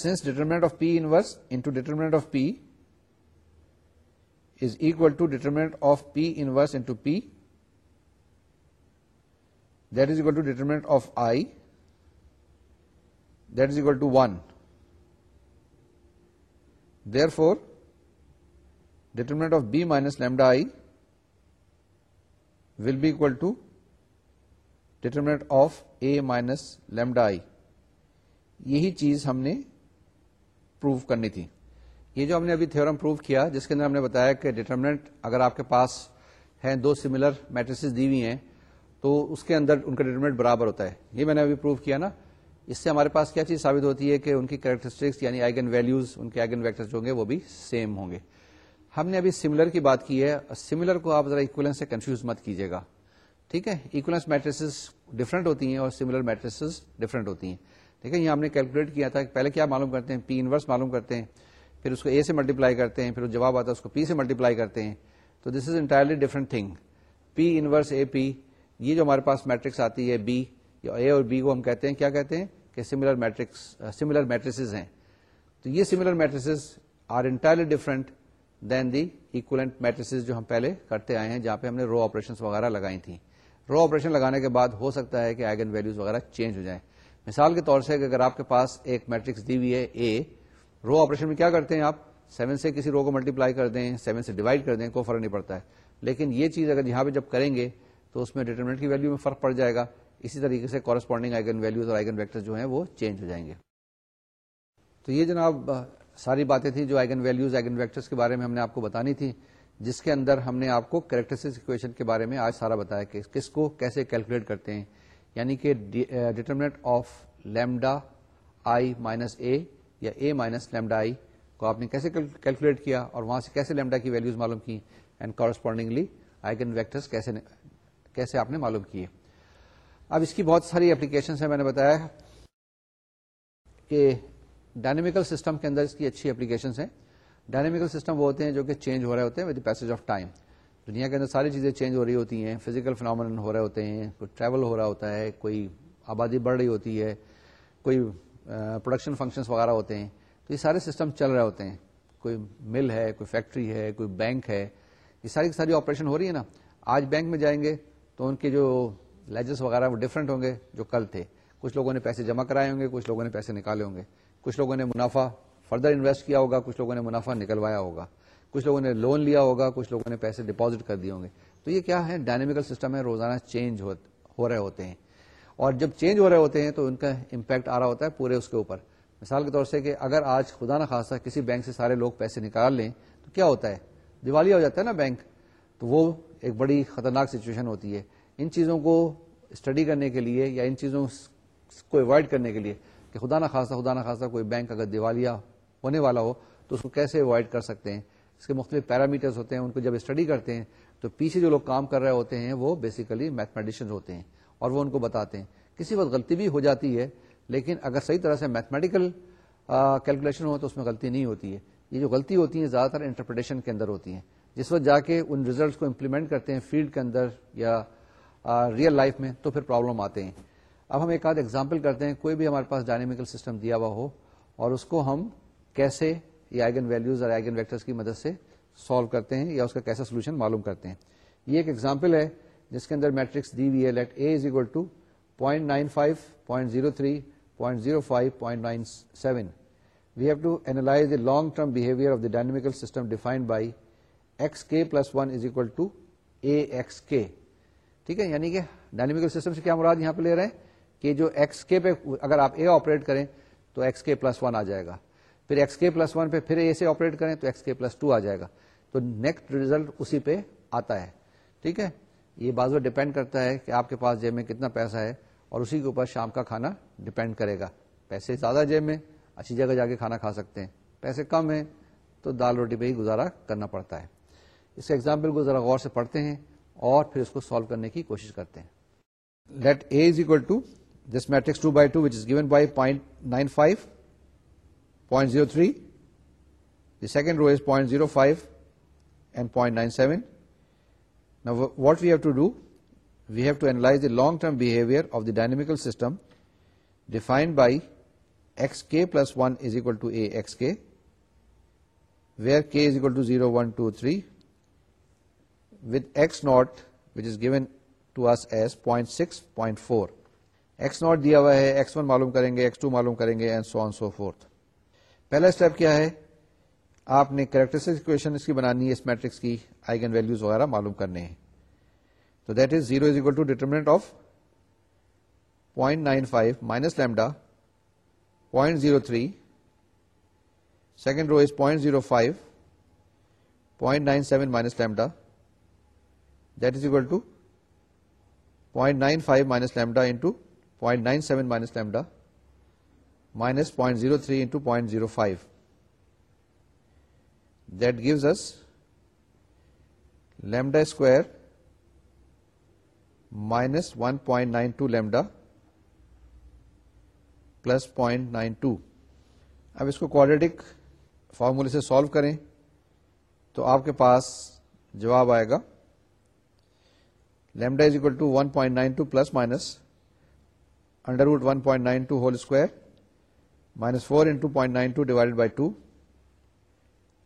since determinant of P inverse into determinant of P is equal determinant of P inverse in P that is equal to determinant of I that is equal to one therefore determinant of B minus lambda I will be equal to determinant of A minus lambda I یہی چیز ہم نے prove کرنی تھی یہ جو ہم نے ابھی تھورم پروف کیا جس کے اندر ہم نے بتایا کہ ڈیٹرمنٹ اگر آپ کے پاس ہیں دو سملر میٹرس دی ہوئی ہیں تو اس کے اندر ان کا ڈیٹرمنٹ برابر ہوتا ہے یہ میں نے ابھی پروف کیا نا اس سے ہمارے پاس کیا چیز ثابت ہوتی ہے کہ ان کی کریکٹرسٹکس یعنی آئگن ویلوز ویکٹر جو ہوں گے وہ بھی سیم ہوں گے ہم نے ابھی سملر کی بات کی ہے سملر کو آپ ذرا اکولنس سے کنفیوز مت کیجیے گا ٹھیک ہے اکولنس میٹرس ڈفرنٹ ہوتی ہیں اور سملر میٹرس ڈفرنٹ ہوتی ہیں ٹھیک ہے یہ ہم نے کیلکولیٹ کیا تھا کہ پہلے کیا معلوم کرتے ہیں پی انورس معلوم کرتے ہیں پھر اس کو اے سے ملٹیپلائی کرتے ہیں پھر جواب آتا ہے اس کو پی سے ملٹیپلائی کرتے ہیں تو this is entirely different thing P inverse A P یہ جو ہمارے پاس میٹرکس آتی ہے بی یا اے اور بی کو ہم کہتے ہیں کیا کہتے ہیں کہ سملر میٹرکس سملر میٹریسز ہیں تو یہ similar matrices are entirely different than the equivalent matrices جو ہم پہلے کرتے آئے ہیں جہاں پہ ہم نے رو آپریشن وغیرہ لگائی تھیں رو آپریشن لگانے کے بعد ہو سکتا ہے کہ آئگن ویلوز وغیرہ چینج ہو جائیں مثال کے طور سے اگر آپ کے پاس ایک میٹرکس دی ہوئی ہے اے رو آپریشن میں کیا کرتے ہیں آپ سیون سے کسی رو کو ملٹیپلائی کر دیں سیون سے ڈیوائڈ کر دیں کوئی فرق نہیں پڑتا ہے لیکن یہ چیز اگر یہاں پہ جب کریں گے تو اس میں ڈیٹرمنٹ کی ویلو میں فرق پڑ جائے گا اسی طریقے سے کورسپونڈنگ آئگن ویلوز اور آئگن ویکٹر جو ہیں وہ چینج ہو جائیں گے تو یہ جناب ساری باتیں تھیں جو آئگن ویلوز آئگن ویکٹرس کے بارے میں ہم نے آپ کو بتانی تھی جس کے اندر ہم نے آپ کو اکویشن کے بارے میں آج سارا بتایا کہ کس کو کیسے کیلکولیٹ کرتے ہیں یعنی کہ determinant of lambda I minus A یا اے مائنس لیمڈا آئی کو آپ نے کیسے کیلکولیٹ کیا اور وہاں سے کیسے لیمڈا کی ویلوز معلوم کی اینڈ ویکٹرس کیسے آپ نے معلوم کیے اب اس کی بہت ساری اپلیکیشن میں نے بتایا کہ ڈائنمیکل سسٹم کے اندر اس کی اچھی اپلیکیشن ہیں ڈائنمیکل سسٹم وہ ہوتے ہیں جو کہ چینج ہو رہے ہوتے ہیں آف ٹائم دنیا کے اندر ساری چیزیں چینج ہو رہی ہوتی ہیں فزیکل فنامن ہو رہے ہوتے ہیں کوئی ٹریول ہو رہا ہوتا ہے کوئی آبادی بڑھ رہی ہوتی ہے کوئی پروڈکشن فنکشنس وغیرہ ہوتے ہیں تو یہ سارے سسٹم چل رہے ہوتے ہیں کوئی مل ہے کوئی فیکٹری ہے کوئی بینک ہے یہ ساری کی ساری آپریشن ہو رہی ہے نا آج بینک میں جائیں گے تو ان کے جو لیجرس وغیرہ وہ ڈفرینٹ ہوں گے جو کل تھے کچھ لوگوں نے پیسے جمع کرائے ہوں گے کچھ لوگوں نے پیسے نکالے ہوں گے کچھ لوگوں نے منافع فردر انویسٹ کیا ہوگا کچھ لوگوں نے منافع نکلوایا ہوگا کچھ لوگوں نے لون لیا ہوگا کچھ لوگوں نے پیسے ڈپازٹ کر دیے ہوں گے تو یہ کیا ہے ڈائنامیکل سسٹم ہے روزانہ چینج ہو رہے ہوتے ہیں اور جب چینج ہو رہے ہوتے ہیں تو ان کا امپیکٹ آ رہا ہوتا ہے پورے اس کے اوپر مثال کے طور سے کہ اگر آج خدا نہ خاصا کسی بینک سے سارے لوگ پیسے نکال لیں تو کیا ہوتا ہے دیوالیہ ہو جاتا ہے نا بینک تو وہ ایک بڑی خطرناک سچویشن ہوتی ہے ان چیزوں کو اسٹڈی کرنے کے لیے یا ان چیزوں کو اوائڈ کرنے کے لیے کہ خدا نہ خاصا خدا نہ خاصہ کوئی بینک اگر دیوالیہ ہونے والا ہو تو اس کو کیسے اوائڈ کر سکتے ہیں اس کے مختلف پیرامیٹرز ہوتے ہیں ان کو جب اسٹڈی کرتے ہیں تو پیچھے جو لوگ کام کر رہے ہوتے ہیں وہ بیسیکلی میتھمیٹیشن ہوتے ہیں اور وہ ان کو بتاتے ہیں کسی وقت غلطی بھی ہو جاتی ہے لیکن اگر صحیح طرح سے میتھمیٹیکل کیلکولیشن ہو تو اس میں غلطی نہیں ہوتی ہے یہ جو غلطی ہوتی ہیں زیادہ تر انٹرپریٹیشن کے اندر ہوتی ہیں جس وقت جا کے ان ریزلٹس کو امپلیمنٹ کرتے ہیں فیلڈ کے اندر یا ریئل لائف میں تو پھر پرابلم آتے ہیں اب ہم ایک آدھ ایگزامپل کرتے ہیں کوئی بھی ہمارے پاس ڈائنامیکل سسٹم دیا ہوا ہو اور اس کو ہم کیسے یہ آئگن ویلوز اور آئگن ویکٹرز کی مدد سے سالو کرتے ہیں یا اس کا کیسا سولوشن معلوم کرتے ہیں یہ ایک ایگزامپل ہے جس کے اندر میٹرکس دی ہوئی ہے let A is equal to point nine five point zero three point zero five nine seven we have to analyse the long term behaviour of the dynamical system defined by x k plus one is equal to A x k ٹھیک ہے یعنی کہ dynamical system سے کیا مراد یہاں پہ لے رہے ہیں کہ جو ایکس کے پہ اگر آپ اے آپریٹ کریں تو ایکس کے پلس ون آ جائے گا پھر ایکس کے پلس ون پہ پھر اے سے آپریٹ کریں تو ایکس کے پلس ٹو آ جائے گا تو نیکسٹ ریزلٹ اسی پہ آتا ہے ٹھیک ہے یہ بازو ڈیپینڈ کرتا ہے کہ آپ کے پاس جیب میں کتنا پیسہ ہے اور اسی کے اوپر شام کا کھانا ڈپینڈ کرے گا پیسے زیادہ جیب میں اچھی جگہ جا کے کھانا کھا سکتے ہیں پیسے کم ہیں تو دال روٹی پہ ہی گزارا کرنا پڑتا ہے اس ایگزامپل کو ذرا غور سے پڑھتے ہیں اور پھر اس کو سالو کرنے کی کوشش کرتے ہیں let A is equal to this matrix two by two which is given by point nine five point zero three the second row is point zero five and point nine seven گے x to do on to fourth پہلا step where کے آپ نے اس کی بنانی ہے اس میٹرکس کی آئیگن ویلوز وغیرہ معلوم کرنے ہیں تو that is zero is equal to determinant of point nine five minus lambda point zero three second row is point zero five point nine seven minus lambda that is equal to point nine five minus lambda into point nine seven minus lambda minus point zero three into point zero five lambda square minus one point nine two lambda plus point nine two اب اس کو quadratic فارمولے سے solve کریں تو آپ کے پاس جواب آئے گا lambda is equal to one point nine two plus minus under root one point nine two whole square minus four into point nine two divide by two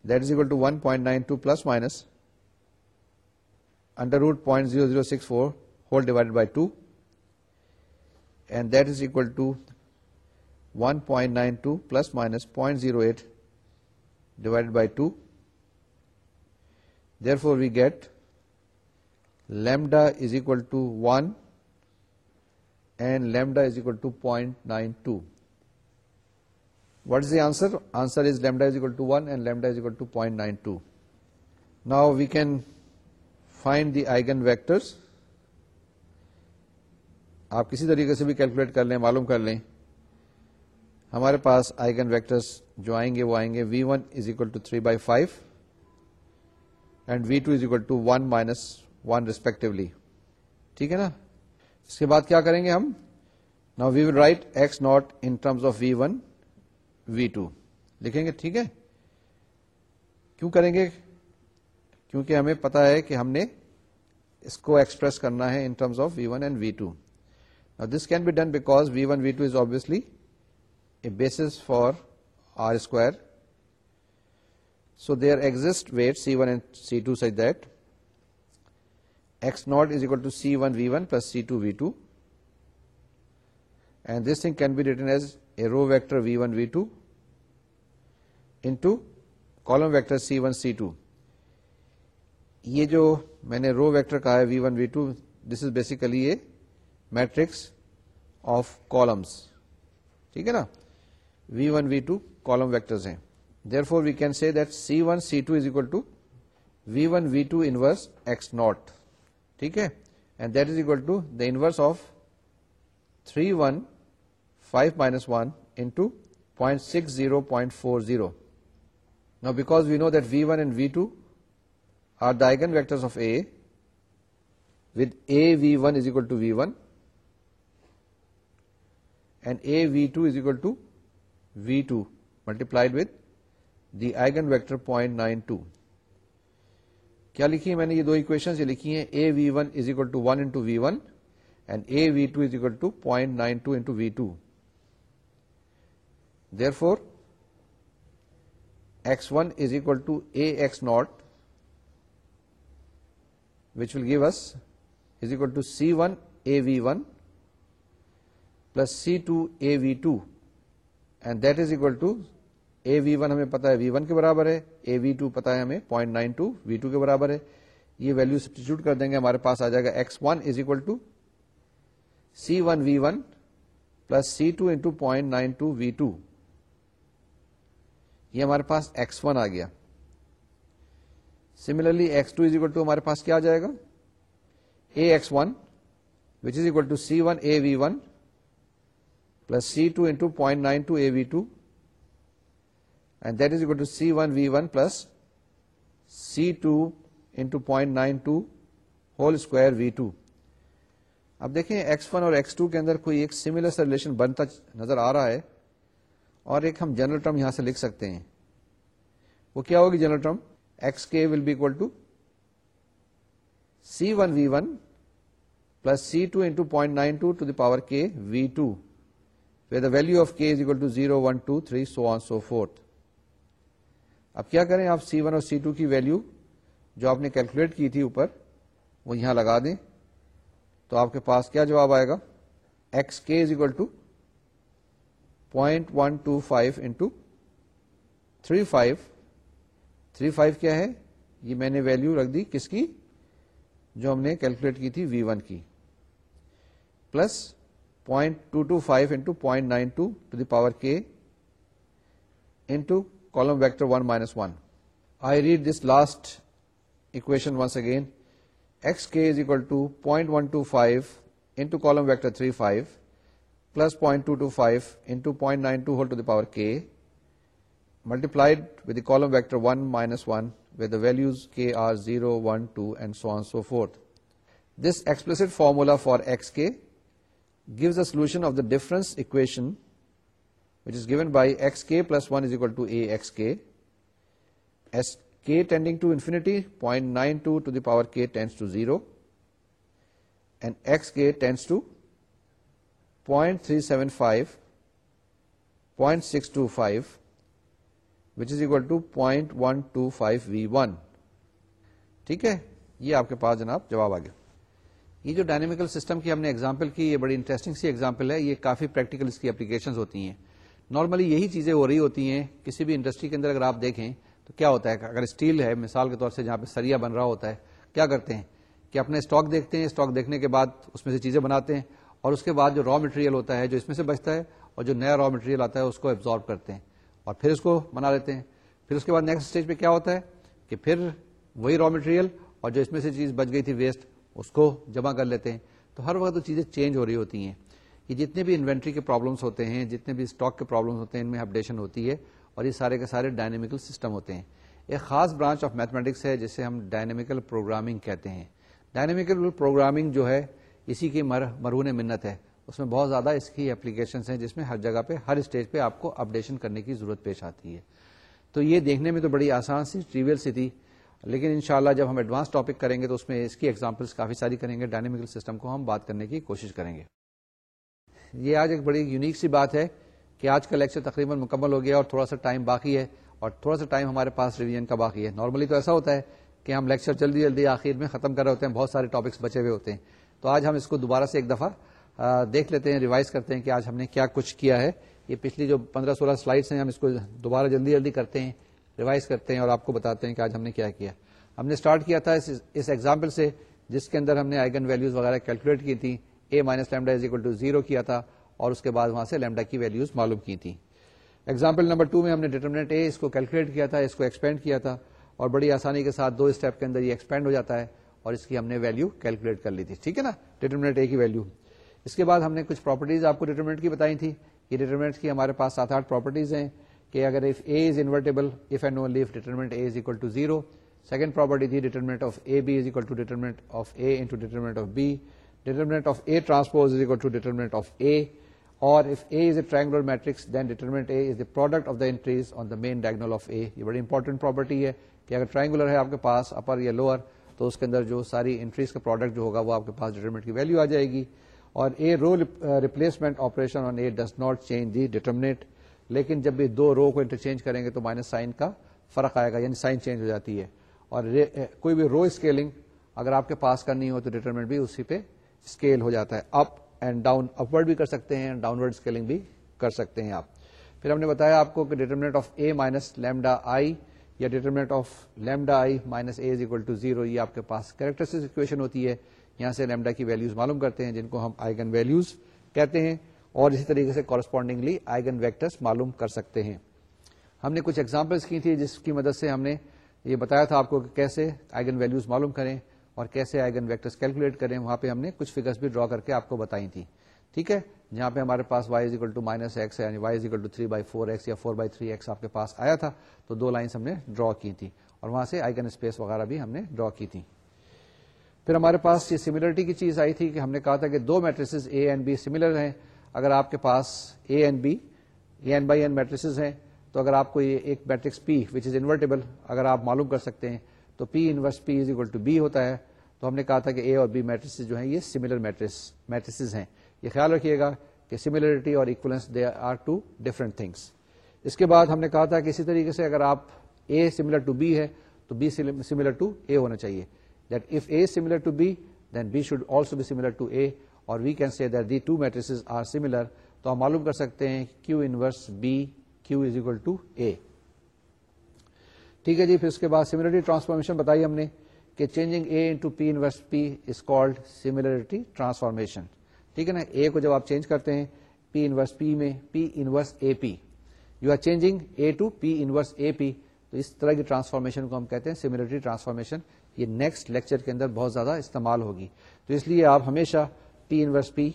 That is equal to 1.92 plus minus under root 0.0064 whole divided by 2, and that is equal to 1.92 plus minus 0.08 divided by 2. Therefore, we get lambda is equal to 1 and lambda is equal to 0.92. What is answer answer is lambda ٹوڈاول can find the آئی آپ کسی طریقے سے بھی calculate کر لیں معلوم کر لیں ہمارے پاس آئگن ویکٹرس جو آئیں گے وہ آئیں گے V one is equal to three by five and V two is equal to one minus one respectively ٹھیک ہے نا اس کے بعد کیا کریں گے ہم نا we will write x not in terms of V one V two لکھیں گے ٹھیک ہے کیوں کریں گے کیونکہ ہمیں پتا ہے کہ ہم نے اس کو ایکسپریس کرنا ہے in terms of V one and V two this can be done because V one V two is obviously a basis for R square so there exist wait C one and C two such that x not is equal to C one V one plus C two V two and this thing can be written as row vector V one V two column vector column vector C one C two یہ جو میں نے row vector کہا ہے V one V two this is basically a matrix of columns ٹھیک ہے نا V one V two column vector therefore we can see that C one C two is equal to V one V two inverse x not ٹھیک ہے and that is equal to the inverse of three one five minus one into six zero point four zero that V1 V no are and V two are with eigen vector of A with A V one is equal to V one and A V two is equal to V two with the eigen vector point nine two کیا لکھی ہے میں نے یہ دو equation یہ لکھی ہیں A V one is equal to one into V one and A V two is equal to point nine two into V two therefore x one is equal to A x not which will give us is equal to C one A V one plus C two A V two and that is equal to A V one ہمیں پتا ہے وی one کے برابر ہے A we two پتا ہے ہمیں point nine two V two کے برابر ہے یہ ویلو سبسٹیچیوٹ کر دیں گے ہمارے پاس آ جائے گا x one is equal to C one V one plus C two into point nine two V two یہ ہمارے پاس x1 ون آ گیا similarly x two is equal to ہمارے پاس کیا آ جائے گا A x one which is equal to C one A V one plus C two into point nine two A V two and that is equal to C one V one plus C two into point nine two whole square V two اب دیکھیں x one اور x two کے اندر کوئی ایک similar سا relation بنتا نظر آ رہا ہے اور ایک ہم جنرل ٹرم یہاں سے لکھ سکتے ہیں وہ کیا ہوگی general term x k will be equal to c one v one plus c two into point nine two to the power k v two the value of k is equal to two zero one three so so اب کیا کریں آپ C one اور C two کی value جو آپ نے calculate کی تھی اوپر وہ یہاں لگا دیں تو آپ کے پاس کیا جواب آئے گا x k is equal to point one two five into three five three five کیا ہے یہ میں نے ویلو رکھ دی کس کی جو ہم نے کیلکولیٹ کی تھی وی ون کی plus point two two five into point nine two to the power k into column vector one minus one I read this last equation once again x k is equal to point one two five into column vector three five plus 0.225 into 0.92 whole to the power k multiplied with the column vector 1 minus 1 where the values k are 0, 1, 2 and so on and so forth. This explicit formula for xk gives a solution of the difference equation which is given by xk plus 1 is equal to axk. As k tending to infinity, 0.92 to the power k tends to 0 and xk tends to point three seven five point six two five which is equal to point one two five v one ٹھیک ہے یہ آپ کے پاس جناب جواب آ گیا یہ جو ڈائنامیکل سسٹم کی ہم نے ایگزامپل کی یہ بڑی انٹرسٹنگ سی ایگزامپل ہے یہ کافی پریکٹیکل اس کی اپلیکیشن ہوتی ہیں نارملی یہی چیزیں ہو رہی ہوتی ہیں کسی بھی انڈسٹری کے اندر اگر آپ دیکھیں تو کیا ہوتا ہے اگر اسٹیل ہے مثال کے طور سے جہاں پہ سریا بن رہا ہوتا ہے کیا کرتے ہیں کہ اپنے اسٹاک دیکھتے ہیں اسٹاک دیکھنے کے بعد اس میں سے چیزیں بناتے ہیں اور اس کے بعد جو را مٹیریل ہوتا ہے جو اس میں سے بچتا ہے اور جو نیا را مٹیریل آتا ہے اس کو ابزارو کرتے ہیں اور پھر اس کو بنا لیتے ہیں پھر اس کے بعد نیکسٹ اسٹیج پہ کیا ہوتا ہے کہ پھر وہی را مٹیریل اور جو اس میں سے چیز بچ گئی تھی ویسٹ اس کو جمع کر لیتے ہیں تو ہر وقت وہ چیزیں چینج ہو رہی ہوتی ہیں یہ جتنے بھی انوینٹری کے پرابلمس ہوتے ہیں جتنے بھی اسٹاک کے پرابلمس ہوتے ہیں ان میں اپڈیشن ہوتی ہے اور یہ سارے کے سارے ڈائنیمیکل سسٹم ہوتے ہیں ایک خاص برانچ آف میتھمیٹکس ہے جسے ہم ڈائنیمیکل پروگرامنگ کہتے ہیں ڈائنمیکل پروگرامنگ جو ہے اسی کی مرہون منت ہے اس میں بہت زیادہ اس کی اپلیکیشنس ہیں جس میں ہر جگہ پہ ہر اسٹیج پہ آپ کو اپڈیشن کرنے کی ضرورت پیش آتی ہے تو یہ دیکھنے میں تو بڑی آسان سی ٹریویل سی تھی لیکن انشاءاللہ جب ہم ایڈوانس ٹاپک کریں گے تو اس میں اس کی ایگزامپلس کافی ساری کریں گے ڈائنمیکل سسٹم کو ہم بات کرنے کی کوشش کریں گے یہ آج ایک بڑی یونیک سی بات ہے کہ آج کا لیکچر تقریباً مکمل ہو گیا اور تھوڑا سا ٹائم باقی ہے اور تھوڑا سا ٹائم ہمارے پاس ریویژن کا باقی ہے نارملی تو ایسا ہوتا ہے کہ ہم لیکچر جلدی جلدی آخر میں ختم کر رہے ہوتے ہیں بہت سارے ٹاپکس بچے ہوئے ہوتے ہیں تو آج ہم اس کو دوبارہ سے ایک دفعہ دیکھ لیتے ہیں ریوائز کرتے ہیں کہ آج ہم نے کیا کچھ کیا ہے یہ پچھلی جو پندرہ سولہ سلائڈس ہیں ہم اس کو دوبارہ جلدی جلدی کرتے ہیں ریوائز کرتے ہیں اور آپ کو بتاتے ہیں کہ آج ہم نے کیا کیا ہم نے اسٹارٹ کیا تھا اس ایگزامپل سے جس کے اندر ہم نے آئگن ویلوز وغیرہ کیلکولیٹ کی تھیں A minus lambda is equal to zero کیا تھا اور اس کے بعد وہاں سے لیمڈا کی ویلوز معلوم کی تھیں ایگزامپل نمبر ٹو میں ہم نے ڈیٹرمنٹ اے اس کو کیلکولیٹ کیا تھا اس کو ایکسپینڈ کیا تھا اور بڑی آسانی کے ساتھ دو اسٹیپ کے اندر یہ ایکسپینڈ ہو جاتا ہے اور اس کی ہم نے ویلو کیلکولیٹ کر لی تھی ٹھیک ہے نا ڈیٹرمنٹ اے کی ویلو اس کے بعد ہم نے کچھ پراپرٹیز آپ کو ڈیٹرمنٹ کی بتائی تھی یہ ڈیٹرمنٹ کی ہمارے پاس سات آٹھ پراپرٹیز ہیں کہ اگر if A is invertible if and only if determinant A is equal to zero second property تھی determinant of A B is equal to determinant of A into determinant of B determinant of A transpose is equal to determinant of A اور if A is a triangular matrix then determinant A is the product of the entries on the main diagonal of A یہ بڑی important property ہے کہ اگر triangular ہے آپ کے پاس اپر یا لوور تو اس کے اندر جو ساری انٹریز کا پروڈکٹ جو ہوگا وہ آپ کے پاس ڈیٹرمنٹ کی ویلو آ جائے گی اور A row replacement operation on A does not change the determinant لیکن جب بھی دو رو کو انٹرچینج کریں گے تو مائنس سائن کا فرق آئے گا یعنی سائن چینج ہو جاتی ہے اور کوئی بھی رو اسکیلنگ اگر آپ کے پاس کرنی ہو تو ڈیٹرمنٹ بھی اسی پہ اسکیل ہو جاتا ہے اپ اینڈ ڈاؤن اپورڈ بھی کر سکتے ہیں ڈاؤن ورڈ اسکیلنگ بھی کر سکتے ہیں آپ پھر ہم نے بتایا آپ کو کہ determinant of A minus lambda I یا determinant of lambda I minus A is equal to zero یہ آپ کے پاس اکویشن ہوتی ہے یہاں سے لیمڈا کی ویلوز معلوم کرتے ہیں جن کو ہم آئگن ویلوز کہتے ہیں اور اسی طریقے سے کورسپونڈنگلی آئگن ویکٹرس معلوم کر سکتے ہیں ہم نے کچھ ایگزامپلس کی تھی جس کی مدد سے ہم نے یہ بتایا تھا آپ کو کہ کیسے آئگن ویلوز معلوم کریں اور کیسے آئگن ویکٹرس کیلکولیٹ کریں وہاں پہ ہم نے کچھ فگرس بھی ڈرا کر کے آپ کو بتائی تھی ٹھیک ہے جہاں پہ ہمارے پاس y is equal to minus x یعنی y is equal to three by four x یا فور بائی تھری ایکس آپ کے پاس آیا تھا تو دو لائنس ہم نے ڈرا کی تھی اور وہاں سے آئگن اسپیس وغیرہ بھی ہم نے ڈرا کی تھی پھر ہمارے پاس یہ سملرٹی کی چیز آئی تھی کہ ہم نے کہا تھا کہ دو matrices A and B similar ہیں اگر آپ کے پاس A and B A by n matrices ہیں تو اگر آپ کو یہ ایک matrix P which is invertible اگر آپ معلوم کر سکتے ہیں تو P inverse P is equal to B ہوتا ہے تو ہم نے کہا تھا کہ اے اور بی میٹریسز جو ہیں یہ سملر میٹرس میٹریسز ہیں یہ خیال رکھیے گا کہ سملرٹی اور equalness they are two different things اس کے بعد ہم نے کہا تھا کہ اسی طریقے سے اگر آپ اے سملر ٹو بی ہے تو بی سملر ٹو اے ہونا چاہیے that if A similar to B then B should also be similar to A اور we can see the two matrix are similar تو ہم معلوم کر سکتے ہیں Q inverse B Q is equal to A ٹھیک ہے جی پھر اس کے بعد سملرٹی ٹرانسفارمیشن بتائی ہم نے کہ changing A into P inverse P is called similarity transformation ٹھیک ہے نا اے کو جب آپ چینج کرتے ہیں پی انورس پی میں P inverse A P you are changing A to P inverse A P تو اس طرح کی ٹرانسفارمیشن کو ہم کہتے ہیں سیملرٹی ٹرانسفارمیشن یہ نیکسٹ لیکچر کے اندر بہت زیادہ استعمال ہوگی تو اس لیے آپ ہمیشہ پی انورس پی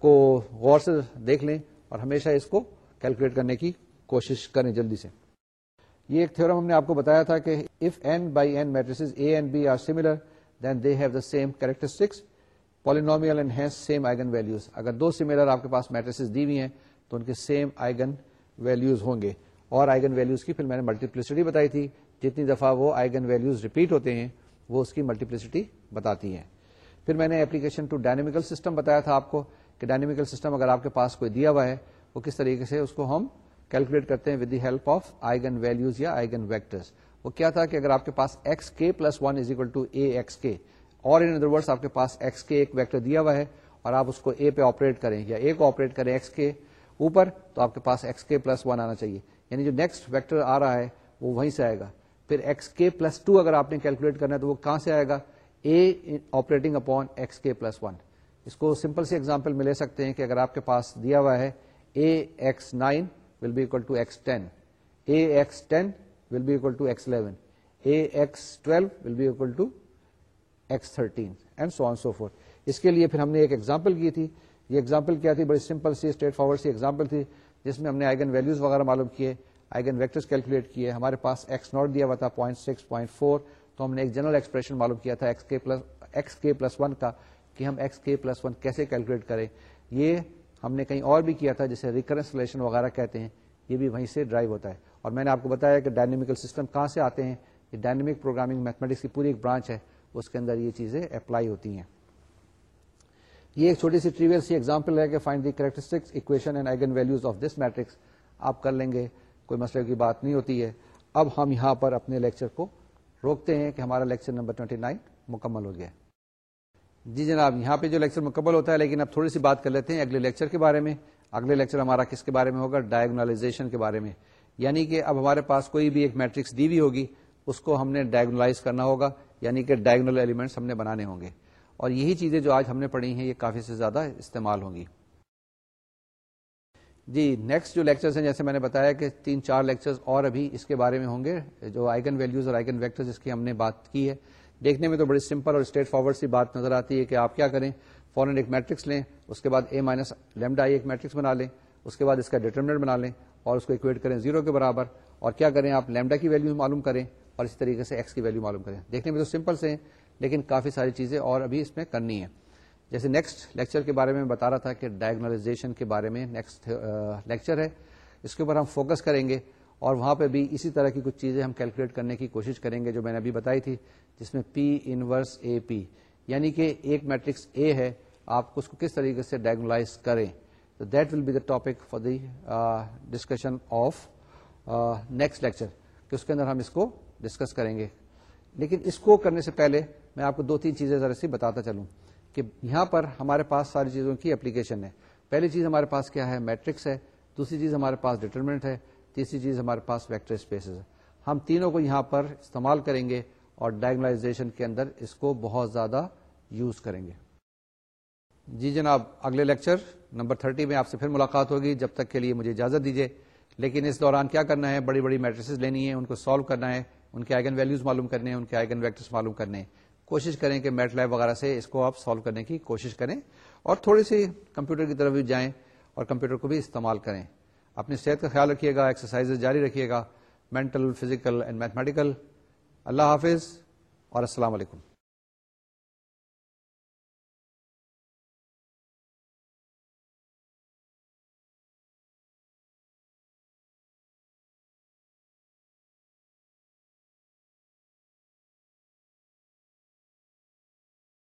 کو غور سے دیکھ لیں اور ہمیشہ اس کو کیلکولیٹ کرنے کی کوشش کریں جلدی سے یہ ایک تھورم ہم نے آپ کو بتایا تھا کہ if n by n matrix A and B are similar then they have the same characteristics polynomial and hence same eigenvalues اگر دو سیملر آپ کے پاس میٹرس دی ہوئی ہیں تو ان کے سیم آئگن ویلوز ہوں گے اور آئگن ویلوز کی پھر میں نے ملٹیپلسٹی بتائی تھی جتنی دفعہ وہ آئگن ویلوز ریپیٹ ہوتے ہیں وہ اس کی ملٹیپلسٹی بتاتی ہیں پھر میں نے اپلیکیشن ٹو ڈائنمیکل سسٹم بتایا تھا آپ کو کہ ڈائنمیکل سسٹم اگر آپ کے پاس کوئی دیا ہوا ہے وہ کس طریقے سے اس کو ہم کیلکولیٹ کرتے ہیں with the help of eigenvalues یا آئگن ویکٹرس وہ کیا تھا کہ اگر آپ کے پاس X K plus one is equal to A X K اور ان ادر ورڈس آپ کے پاس ایکس کے ایک ویکٹر دیا ہوا ہے اور آپ اس کو اے پہ آپریٹ کریں یا اے کو آپریٹ کریں ایکس کے اوپر تو آپ کے پاس ایکس کے پلس ون آنا چاہیے یعنی جو نیکسٹ ویکٹر آ رہا ہے وہ وہیں سے آئے گا پھر ایکس کے پلس ٹو اگر آپ نے کیلکولیٹ کرنا ہے تو وہ کہاں سے آئے گا A operating upon x k plus one اس کو سمپل سے ایگزامپل میں لے سکتے ہیں کہ اگر آپ کے پاس دیا ہوا ہے A x nine will be equal to x ten A x ten will be equal to x eleven A x twelve will be equal to x thirteen so so on forth اس کے لیے پھر ہم نے ایک example کی تھی یہ example کیا تھی بڑی سمپل سی اسٹریٹ فارورڈ سی ایگزامپل تھی جس میں ہم نے آئگن ویلوز وغیرہ معلوم کیے آئگن ویکٹرس کیلکولیٹ کیے ہمارے پاس ایکس ناٹ دیا ہوا تھا پوائنٹ سکس پوائنٹ فور تو ہم نے ایک جنرل ایکسپریشن معلوم کیا تھا ایکس کے پلس ون کا کہ ہم ایکس کے پلس ون کیسے کیلکولیٹ کریں یہ ہم نے کہیں اور بھی کیا تھا جسے ریکرنس ریلیشن وغیرہ کہتے ہیں یہ بھی وہیں سے ڈرائیو ہوتا ہے اور میں نے آپ کو بتایا کہ ڈائنیمیکل سسٹم کہاں سے آتے ہیں یہ ڈائنیمک پروگرامنگ میتھمیٹکس کی پوری ایک برانچ ہے اس کے اندر یہ چیزیں اپلائی ہوتی ہیں یہ ایک چھوٹی سی ٹریویل سی ایگزامپل ہے کہ the characteristics equation and eigenvalues of this matrix آپ کر لیں گے کوئی مسئلے کی بات نہیں ہوتی ہے اب ہم یہاں پر اپنے لیکچر کو روکتے ہیں کہ ہمارا لیکچر نمبر 29 مکمل ہو گیا جی جناب یہاں پہ جو لیکچر مکمل ہوتا ہے لیکن اب تھوڑی سی بات کر لیتے ہیں اگلے لیکچر کے بارے میں اگلے لیکچر ہمارا کس کے بارے میں ہوگا ڈائگنالائزیشن کے بارے میں یعنی کہ اب ہمارے پاس کوئی بھی ایک میٹرکس دی ہوئی ہوگی اس کو ہم نے ڈائگنالائز کرنا ہوگا یعنی کہ ڈائگنل ایلیمنٹس ہم نے بنانے ہوں گے اور یہی چیزیں جو آج ہم نے پڑھی ہیں یہ کافی سے زیادہ استعمال ہوں گی جی نیکسٹ جو لیکچرز ہیں جیسے میں نے بتایا کہ تین چار لیکچرز اور ابھی اس کے بارے میں ہوں گے جو آئگن ویلیوز اور ویکٹرز ویکٹر کی ہم نے بات کی ہے دیکھنے میں تو بڑی سمپل اور اسٹریٹ فارورڈ سی بات نظر آتی ہے کہ آپ کیا کریں فورن ایک میٹرکس لیں اس کے بعد اے مائنس لیمڈا ایک میٹرکس بنا لیں اس کے بعد اس کا ڈیٹرمنٹ بنا لیں اور اس کو اکویٹ کریں زیرو کے برابر اور کیا کریں آپ لیمڈا کی ویلیوز معلوم کریں اور اس طریقے سے ایکس کی ویلو معلوم کریں دیکھنے میں تو سمپل سے ہیں لیکن کافی ساری چیزیں اور ابھی اس میں کرنی ہیں جیسے نیکسٹ لیکچر کے بارے میں بتا رہا تھا کہ ڈائگنالائزیشن کے بارے میں نیکسٹ لیکچر ہے اس کے اوپر ہم فوکس کریں گے اور وہاں پہ بھی اسی طرح کی کچھ چیزیں ہم کیلکولیٹ کرنے کی کوشش کریں گے جو میں نے ابھی بتائی تھی جس میں پی انورس اے پی یعنی کہ ایک میٹرکس اے ہے آپ اس کو کس طریقے سے ڈائگنلائز کریں تو that will be the topic for the discussion of next lecture کہ اس کے اندر ہم اس کو ڈسکس کریں گے لیکن اس کو کرنے سے پہلے میں آپ کو دو تین چیزیں ذرا سی بتاتا چلوں کہ یہاں پر ہمارے پاس ساری چیزوں کی اپلیکیشن ہے پہلی چیز ہمارے پاس کیا ہے میٹرکس ہے دوسری چیز ہمارے پاس ڈیٹرمنٹ ہے تیسری چیز ہمارے پاس ویکٹر اسپیسز ہے ہم تینوں کو یہاں پر استعمال کریں گے اور ڈائگنائزیشن کے اندر اس کو بہت زیادہ یوز کریں گے جی جناب اگلے لیکچر نمبر تھرٹی میں آپ سے پھر ملاقات ہوگی جب تک کے لیے مجھے اجازت دیجیے لیکن اس دوران کیا کرنا ہے بڑی بڑی میٹرس لینی ہے ان کو سالو کرنا ہے ان کے آئگن ویلیوز معلوم کرنے ان کے آئگن ویکٹرس معلوم کرنے کوشش کریں کہ میٹ لیپ وغیرہ سے اس کو آپ سالو کرنے کی کوشش کریں اور تھوڑی سی کمپیوٹر کی طرف بھی جائیں اور کمپیوٹر کو بھی استعمال کریں اپنی صحت کا خیال رکھیے گا ایکسرسائز جاری رکھیے گا مینٹل فزیکل اینڈ میتھمیٹیکل اللہ حافظ اور السلام علیکم